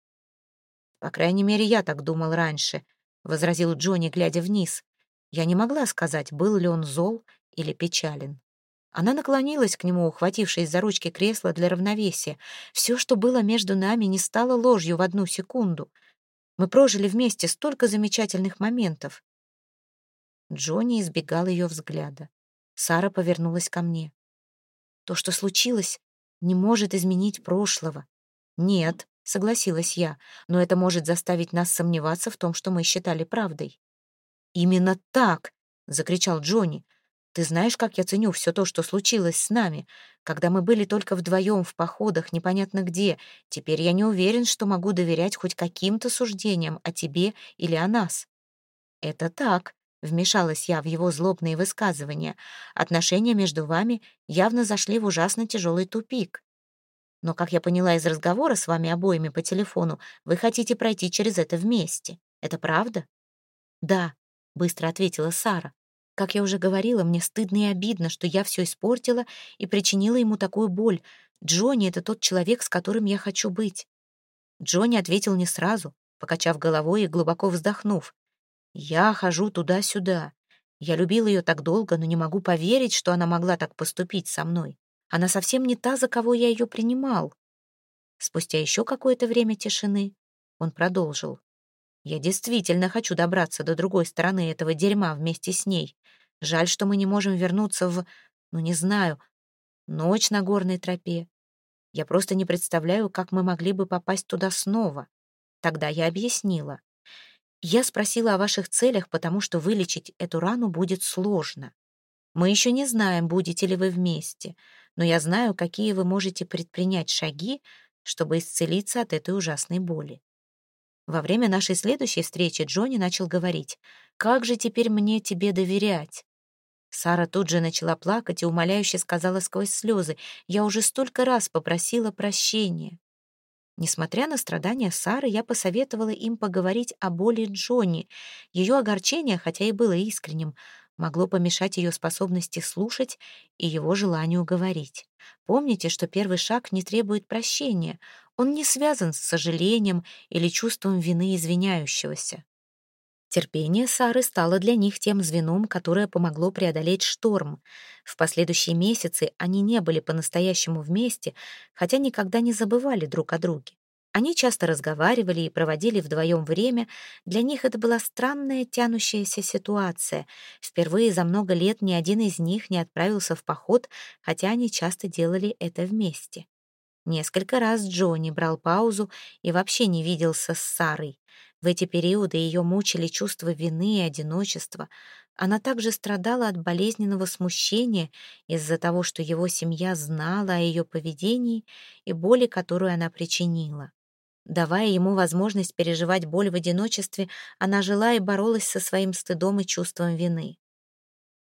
«По крайней мере, я так думал раньше», — возразил Джонни, глядя вниз. Я не могла сказать, был ли он зол или печален. Она наклонилась к нему, ухватившись за ручки кресла для равновесия. Все, что было между нами, не стало ложью в одну секунду. Мы прожили вместе столько замечательных моментов. Джонни избегал ее взгляда. Сара повернулась ко мне. То, что случилось, не может изменить прошлого. Нет, согласилась я, но это может заставить нас сомневаться в том, что мы считали правдой. Именно так, закричал Джонни. Ты знаешь, как я ценю все то, что случилось с нами, когда мы были только вдвоем в походах, непонятно где. Теперь я не уверен, что могу доверять хоть каким-то суждениям о тебе или о нас. Это так, вмешалась я в его злобные высказывания. Отношения между вами явно зашли в ужасно тяжелый тупик. Но, как я поняла из разговора с вами обоими по телефону, вы хотите пройти через это вместе. Это правда? Да, быстро ответила Сара. Как я уже говорила, мне стыдно и обидно, что я все испортила и причинила ему такую боль. Джонни — это тот человек, с которым я хочу быть. Джонни ответил не сразу, покачав головой и глубоко вздохнув. Я хожу туда-сюда. Я любил ее так долго, но не могу поверить, что она могла так поступить со мной. Она совсем не та, за кого я ее принимал. Спустя еще какое-то время тишины он продолжил. Я действительно хочу добраться до другой стороны этого дерьма вместе с ней. Жаль, что мы не можем вернуться в, ну не знаю, ночь на горной тропе. Я просто не представляю, как мы могли бы попасть туда снова. Тогда я объяснила. Я спросила о ваших целях, потому что вылечить эту рану будет сложно. Мы еще не знаем, будете ли вы вместе, но я знаю, какие вы можете предпринять шаги, чтобы исцелиться от этой ужасной боли. Во время нашей следующей встречи Джонни начал говорить, «Как же теперь мне тебе доверять?» Сара тут же начала плакать и умоляюще сказала сквозь слезы, «Я уже столько раз попросила прощения». Несмотря на страдания Сары, я посоветовала им поговорить о боли Джонни. Ее огорчение, хотя и было искренним, могло помешать ее способности слушать и его желанию говорить. Помните, что первый шаг не требует прощения. Он не связан с сожалением или чувством вины извиняющегося. Терпение Сары стало для них тем звеном, которое помогло преодолеть шторм. В последующие месяцы они не были по-настоящему вместе, хотя никогда не забывали друг о друге. Они часто разговаривали и проводили вдвоем время. Для них это была странная тянущаяся ситуация. Впервые за много лет ни один из них не отправился в поход, хотя они часто делали это вместе. Несколько раз Джонни брал паузу и вообще не виделся с Сарой. В эти периоды ее мучили чувство вины и одиночества. Она также страдала от болезненного смущения из-за того, что его семья знала о ее поведении и боли, которую она причинила. Давая ему возможность переживать боль в одиночестве, она жила и боролась со своим стыдом и чувством вины.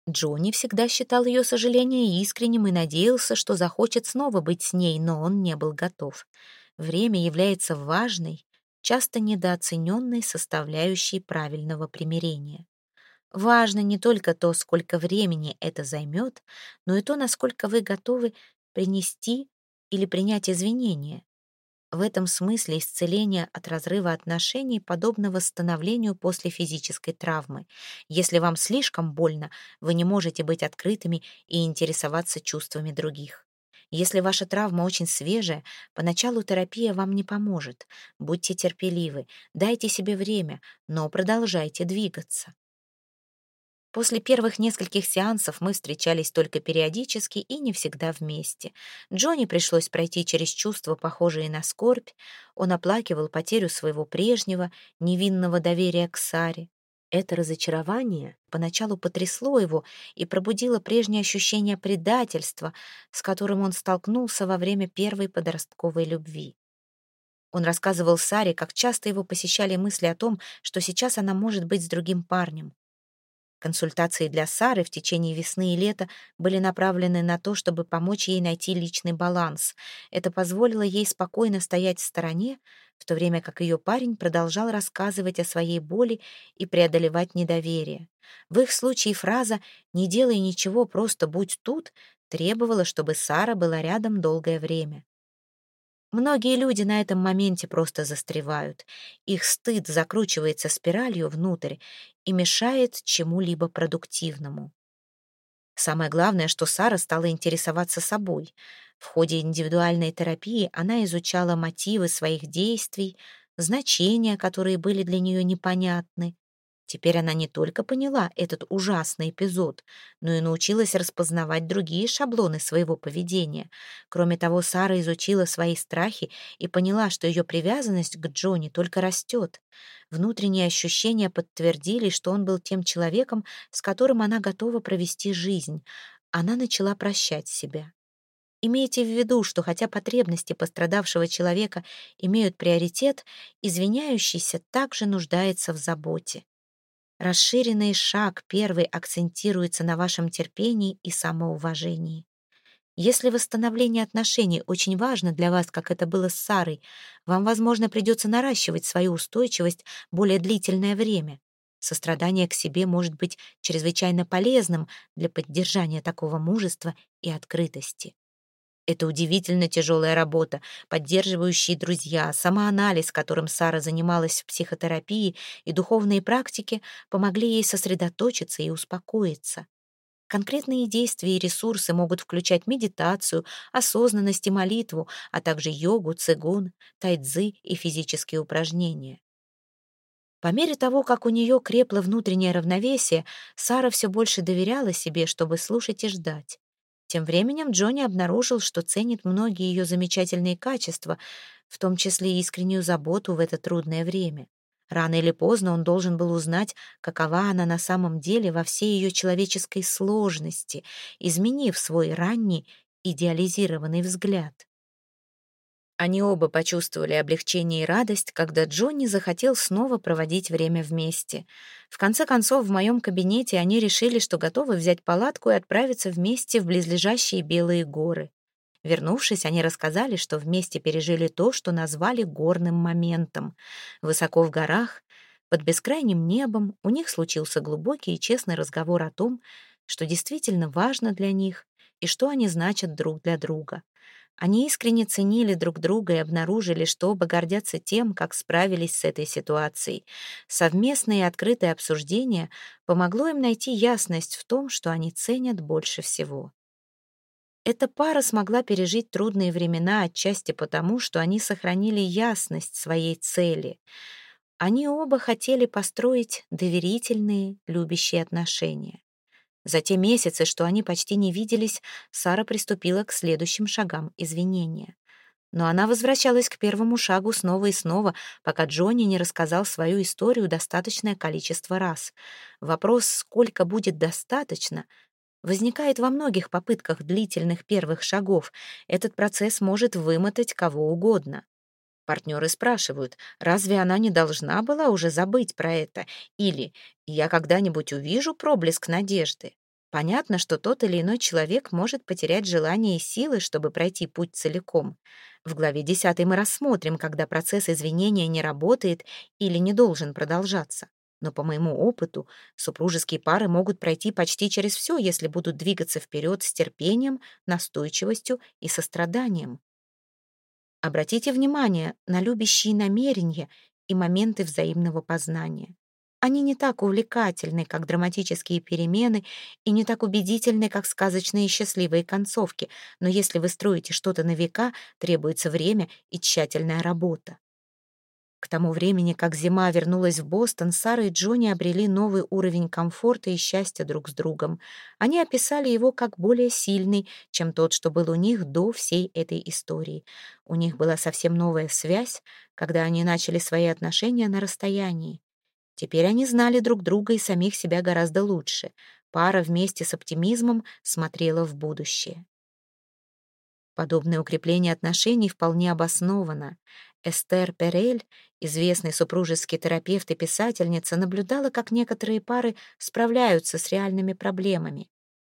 Джонни всегда считал ее сожаление искренним и надеялся, что захочет снова быть с ней, но он не был готов. Время является важной, часто недооцененной составляющей правильного примирения. Важно не только то, сколько времени это займет, но и то, насколько вы готовы принести или принять извинения. В этом смысле исцеление от разрыва отношений подобно восстановлению после физической травмы. Если вам слишком больно, вы не можете быть открытыми и интересоваться чувствами других. Если ваша травма очень свежая, поначалу терапия вам не поможет. Будьте терпеливы, дайте себе время, но продолжайте двигаться. После первых нескольких сеансов мы встречались только периодически и не всегда вместе. Джонни пришлось пройти через чувства, похожие на скорбь. Он оплакивал потерю своего прежнего, невинного доверия к Саре. Это разочарование поначалу потрясло его и пробудило прежнее ощущение предательства, с которым он столкнулся во время первой подростковой любви. Он рассказывал Саре, как часто его посещали мысли о том, что сейчас она может быть с другим парнем. Консультации для Сары в течение весны и лета были направлены на то, чтобы помочь ей найти личный баланс. Это позволило ей спокойно стоять в стороне, в то время как ее парень продолжал рассказывать о своей боли и преодолевать недоверие. В их случае фраза «не делай ничего, просто будь тут» требовала, чтобы Сара была рядом долгое время. Многие люди на этом моменте просто застревают. Их стыд закручивается спиралью внутрь и мешает чему-либо продуктивному. Самое главное, что Сара стала интересоваться собой. В ходе индивидуальной терапии она изучала мотивы своих действий, значения, которые были для нее непонятны. Теперь она не только поняла этот ужасный эпизод, но и научилась распознавать другие шаблоны своего поведения. Кроме того, Сара изучила свои страхи и поняла, что ее привязанность к Джонни только растет. Внутренние ощущения подтвердили, что он был тем человеком, с которым она готова провести жизнь. Она начала прощать себя. Имейте в виду, что хотя потребности пострадавшего человека имеют приоритет, извиняющийся также нуждается в заботе. Расширенный шаг первый акцентируется на вашем терпении и самоуважении. Если восстановление отношений очень важно для вас, как это было с Сарой, вам, возможно, придется наращивать свою устойчивость более длительное время. Сострадание к себе может быть чрезвычайно полезным для поддержания такого мужества и открытости. Это удивительно тяжелая работа, поддерживающие друзья, самоанализ, которым Сара занималась в психотерапии, и духовные практики помогли ей сосредоточиться и успокоиться. Конкретные действия и ресурсы могут включать медитацию, осознанность и молитву, а также йогу, цигун, тайцзы и физические упражнения. По мере того, как у нее крепло внутреннее равновесие, Сара все больше доверяла себе, чтобы слушать и ждать. Тем временем Джонни обнаружил, что ценит многие ее замечательные качества, в том числе искреннюю заботу в это трудное время. Рано или поздно он должен был узнать, какова она на самом деле во всей ее человеческой сложности, изменив свой ранний идеализированный взгляд. Они оба почувствовали облегчение и радость, когда Джонни захотел снова проводить время вместе. В конце концов, в моем кабинете они решили, что готовы взять палатку и отправиться вместе в близлежащие Белые горы. Вернувшись, они рассказали, что вместе пережили то, что назвали горным моментом. Высоко в горах, под бескрайним небом, у них случился глубокий и честный разговор о том, что действительно важно для них и что они значат друг для друга. Они искренне ценили друг друга и обнаружили, что оба гордятся тем, как справились с этой ситуацией. Совместное и открытое обсуждение помогло им найти ясность в том, что они ценят больше всего. Эта пара смогла пережить трудные времена отчасти потому, что они сохранили ясность своей цели. Они оба хотели построить доверительные, любящие отношения. За те месяцы, что они почти не виделись, Сара приступила к следующим шагам извинения. Но она возвращалась к первому шагу снова и снова, пока Джонни не рассказал свою историю достаточное количество раз. Вопрос, сколько будет достаточно, возникает во многих попытках длительных первых шагов. Этот процесс может вымотать кого угодно. Партнеры спрашивают, разве она не должна была уже забыть про это? Или «я когда-нибудь увижу проблеск надежды». Понятно, что тот или иной человек может потерять желание и силы, чтобы пройти путь целиком. В главе 10 мы рассмотрим, когда процесс извинения не работает или не должен продолжаться. Но по моему опыту, супружеские пары могут пройти почти через все, если будут двигаться вперед с терпением, настойчивостью и состраданием. Обратите внимание на любящие намерения и моменты взаимного познания. Они не так увлекательны, как драматические перемены, и не так убедительны, как сказочные счастливые концовки, но если вы строите что-то на века, требуется время и тщательная работа. К тому времени, как зима вернулась в Бостон, Сара и Джонни обрели новый уровень комфорта и счастья друг с другом. Они описали его как более сильный, чем тот, что был у них до всей этой истории. У них была совсем новая связь, когда они начали свои отношения на расстоянии. Теперь они знали друг друга и самих себя гораздо лучше. Пара вместе с оптимизмом смотрела в будущее. Подобное укрепление отношений вполне обосновано. Эстер Перель, известный супружеский терапевт и писательница, наблюдала, как некоторые пары справляются с реальными проблемами.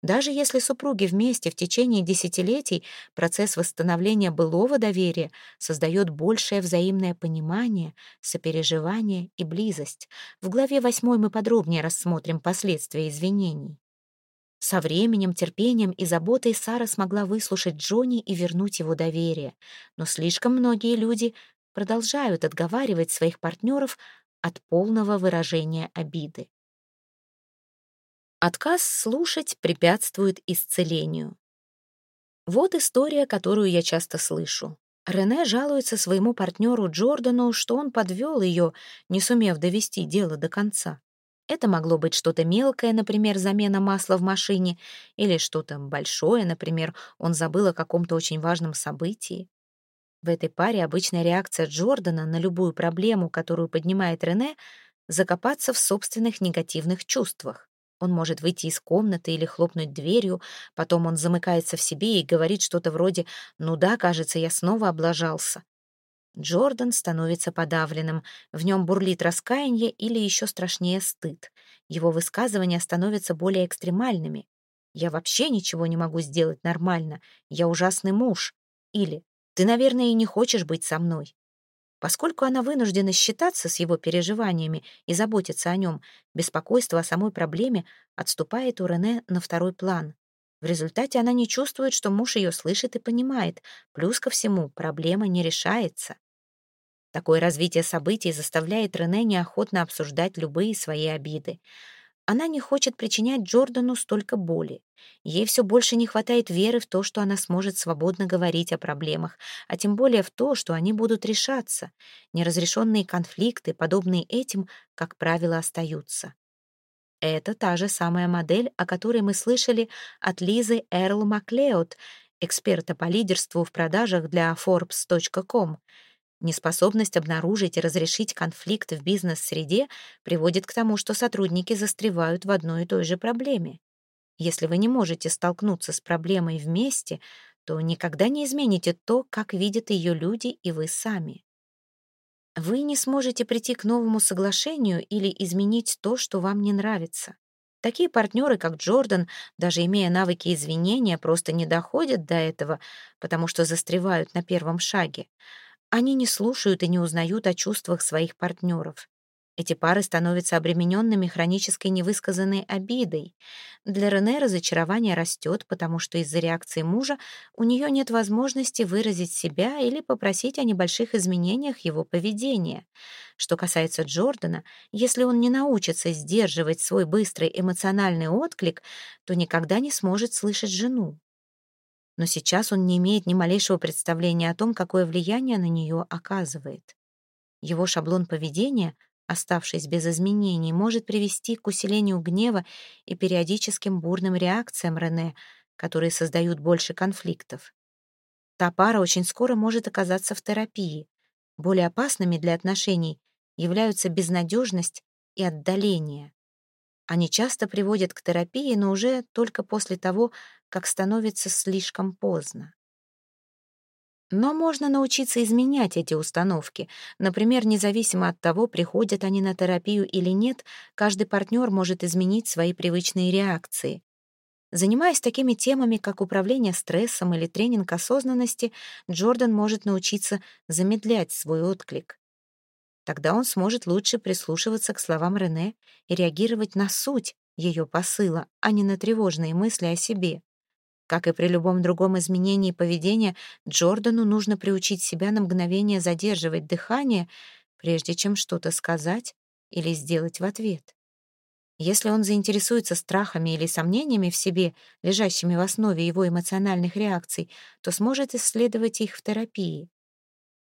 Даже если супруги вместе в течение десятилетий, процесс восстановления былого доверия создает большее взаимное понимание, сопереживание и близость. В главе 8 мы подробнее рассмотрим последствия извинений. Со временем, терпением и заботой Сара смогла выслушать Джонни и вернуть его доверие. Но слишком многие люди продолжают отговаривать своих партнеров от полного выражения обиды. Отказ слушать препятствует исцелению. Вот история, которую я часто слышу. Рене жалуется своему партнеру Джордану, что он подвел ее, не сумев довести дело до конца. Это могло быть что-то мелкое, например, замена масла в машине, или что-то большое, например, он забыл о каком-то очень важном событии. В этой паре обычная реакция Джордана на любую проблему, которую поднимает Рене, закопаться в собственных негативных чувствах. Он может выйти из комнаты или хлопнуть дверью, потом он замыкается в себе и говорит что-то вроде «Ну да, кажется, я снова облажался». Джордан становится подавленным, в нем бурлит раскаяние или еще страшнее стыд. Его высказывания становятся более экстремальными. «Я вообще ничего не могу сделать нормально, я ужасный муж». Или «Ты, наверное, и не хочешь быть со мной». Поскольку она вынуждена считаться с его переживаниями и заботиться о нем, беспокойство о самой проблеме отступает у Рене на второй план. В результате она не чувствует, что муж ее слышит и понимает. Плюс ко всему, проблема не решается. Такое развитие событий заставляет Рене неохотно обсуждать любые свои обиды. Она не хочет причинять Джордану столько боли. Ей все больше не хватает веры в то, что она сможет свободно говорить о проблемах, а тем более в то, что они будут решаться. Неразрешенные конфликты, подобные этим, как правило, остаются. Это та же самая модель, о которой мы слышали от Лизы Эрл Маклеод, эксперта по лидерству в продажах для Forbes.com. Неспособность обнаружить и разрешить конфликт в бизнес-среде приводит к тому, что сотрудники застревают в одной и той же проблеме. Если вы не можете столкнуться с проблемой вместе, то никогда не измените то, как видят ее люди и вы сами. Вы не сможете прийти к новому соглашению или изменить то, что вам не нравится. Такие партнеры, как Джордан, даже имея навыки извинения, просто не доходят до этого, потому что застревают на первом шаге. Они не слушают и не узнают о чувствах своих партнеров. Эти пары становятся обремененными хронической невысказанной обидой. Для Рене разочарование растет, потому что из-за реакции мужа у нее нет возможности выразить себя или попросить о небольших изменениях его поведения. Что касается Джордана, если он не научится сдерживать свой быстрый эмоциональный отклик, то никогда не сможет слышать жену но сейчас он не имеет ни малейшего представления о том, какое влияние на нее оказывает. Его шаблон поведения, оставшись без изменений, может привести к усилению гнева и периодическим бурным реакциям Рене, которые создают больше конфликтов. Та пара очень скоро может оказаться в терапии. Более опасными для отношений являются безнадежность и отдаление. Они часто приводят к терапии, но уже только после того, как становится слишком поздно. Но можно научиться изменять эти установки. Например, независимо от того, приходят они на терапию или нет, каждый партнер может изменить свои привычные реакции. Занимаясь такими темами, как управление стрессом или тренинг осознанности, Джордан может научиться замедлять свой отклик. Тогда он сможет лучше прислушиваться к словам Рене и реагировать на суть ее посыла, а не на тревожные мысли о себе. Как и при любом другом изменении поведения, Джордану нужно приучить себя на мгновение задерживать дыхание, прежде чем что-то сказать или сделать в ответ. Если он заинтересуется страхами или сомнениями в себе, лежащими в основе его эмоциональных реакций, то сможет исследовать их в терапии.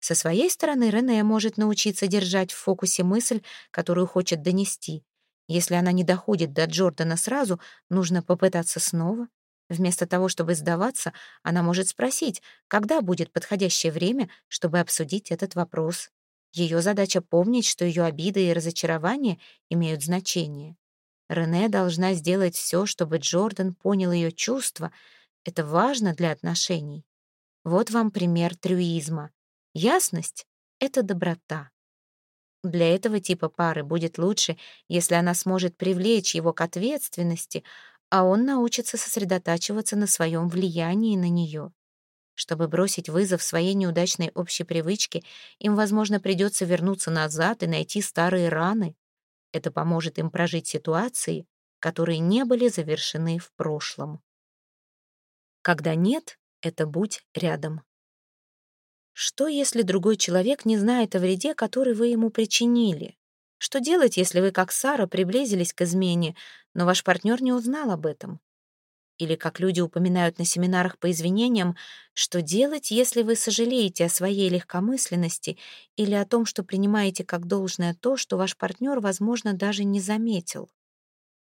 Со своей стороны Рене может научиться держать в фокусе мысль, которую хочет донести. Если она не доходит до Джордана сразу, нужно попытаться снова. Вместо того, чтобы сдаваться, она может спросить, когда будет подходящее время, чтобы обсудить этот вопрос. Ее задача помнить, что ее обиды и разочарования имеют значение. Рене должна сделать все, чтобы Джордан понял ее чувства. Это важно для отношений. Вот вам пример трюизма. Ясность — это доброта. Для этого типа пары будет лучше, если она сможет привлечь его к ответственности, а он научится сосредотачиваться на своем влиянии на нее. Чтобы бросить вызов своей неудачной общей привычке, им, возможно, придется вернуться назад и найти старые раны. Это поможет им прожить ситуации, которые не были завершены в прошлом. Когда нет, это будь рядом. Что, если другой человек не знает о вреде, который вы ему причинили? Что делать, если вы, как Сара, приблизились к измене, но ваш партнер не узнал об этом? или, как люди упоминают на семинарах по извинениям, что делать, если вы сожалеете о своей легкомысленности или о том, что принимаете как должное то, что ваш партнер, возможно, даже не заметил.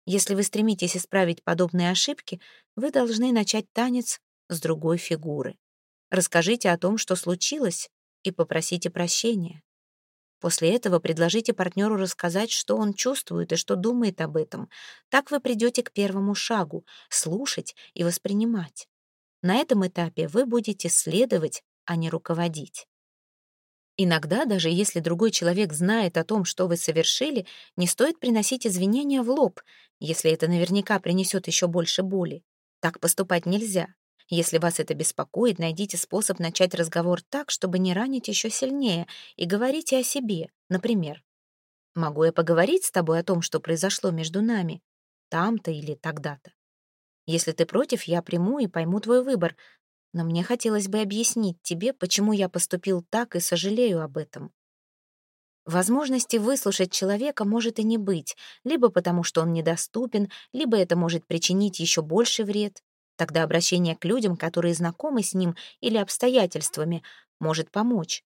Если вы стремитесь исправить подобные ошибки, вы должны начать танец с другой фигуры. Расскажите о том, что случилось, и попросите прощения. После этого предложите партнеру рассказать, что он чувствует и что думает об этом. Так вы придете к первому шагу — слушать и воспринимать. На этом этапе вы будете следовать, а не руководить. Иногда, даже если другой человек знает о том, что вы совершили, не стоит приносить извинения в лоб, если это наверняка принесет еще больше боли. Так поступать нельзя. Если вас это беспокоит, найдите способ начать разговор так, чтобы не ранить еще сильнее, и говорите о себе. Например, «Могу я поговорить с тобой о том, что произошло между нами? Там-то или тогда-то? Если ты против, я приму и пойму твой выбор, но мне хотелось бы объяснить тебе, почему я поступил так и сожалею об этом». Возможности выслушать человека может и не быть, либо потому, что он недоступен, либо это может причинить еще больше вред. Тогда обращение к людям, которые знакомы с ним или обстоятельствами, может помочь.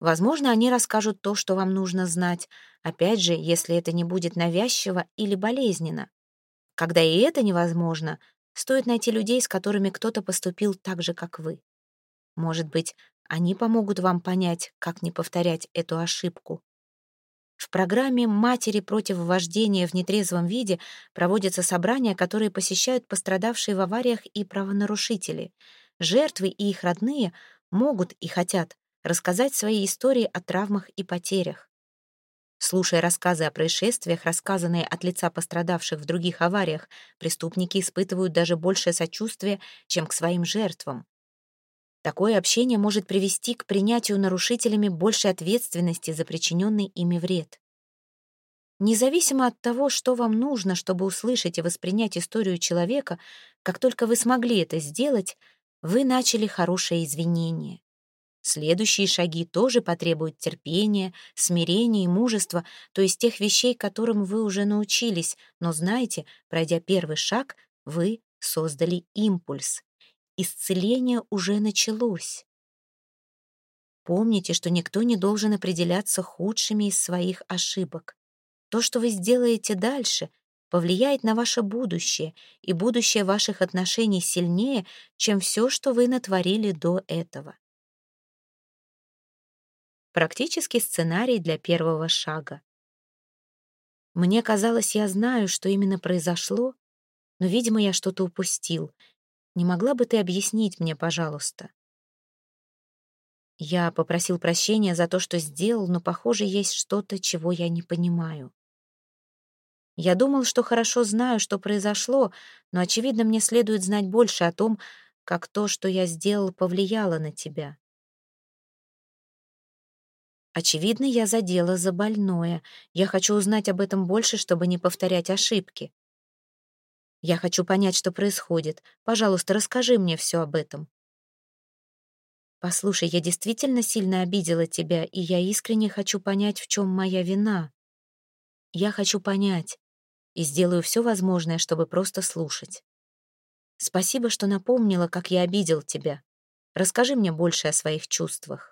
Возможно, они расскажут то, что вам нужно знать, опять же, если это не будет навязчиво или болезненно. Когда и это невозможно, стоит найти людей, с которыми кто-то поступил так же, как вы. Может быть, они помогут вам понять, как не повторять эту ошибку. В программе «Матери против вождения в нетрезвом виде» проводятся собрания, которые посещают пострадавшие в авариях и правонарушители. Жертвы и их родные могут и хотят рассказать свои истории о травмах и потерях. Слушая рассказы о происшествиях, рассказанные от лица пострадавших в других авариях, преступники испытывают даже большее сочувствие, чем к своим жертвам. Такое общение может привести к принятию нарушителями большей ответственности за причиненный ими вред. Независимо от того, что вам нужно, чтобы услышать и воспринять историю человека, как только вы смогли это сделать, вы начали хорошее извинение. Следующие шаги тоже потребуют терпения, смирения и мужества, то есть тех вещей, которым вы уже научились, но знаете, пройдя первый шаг, вы создали импульс. Исцеление уже началось. Помните, что никто не должен определяться худшими из своих ошибок. То, что вы сделаете дальше, повлияет на ваше будущее, и будущее ваших отношений сильнее, чем все, что вы натворили до этого. Практический сценарий для первого шага. Мне казалось, я знаю, что именно произошло, но, видимо, я что-то упустил — не могла бы ты объяснить мне, пожалуйста?» Я попросил прощения за то, что сделал, но, похоже, есть что-то, чего я не понимаю. Я думал, что хорошо знаю, что произошло, но, очевидно, мне следует знать больше о том, как то, что я сделал, повлияло на тебя. Очевидно, я задела за больное. Я хочу узнать об этом больше, чтобы не повторять ошибки. Я хочу понять, что происходит. Пожалуйста, расскажи мне все об этом. Послушай, я действительно сильно обидела тебя, и я искренне хочу понять, в чем моя вина. Я хочу понять и сделаю все возможное, чтобы просто слушать. Спасибо, что напомнила, как я обидел тебя. Расскажи мне больше о своих чувствах.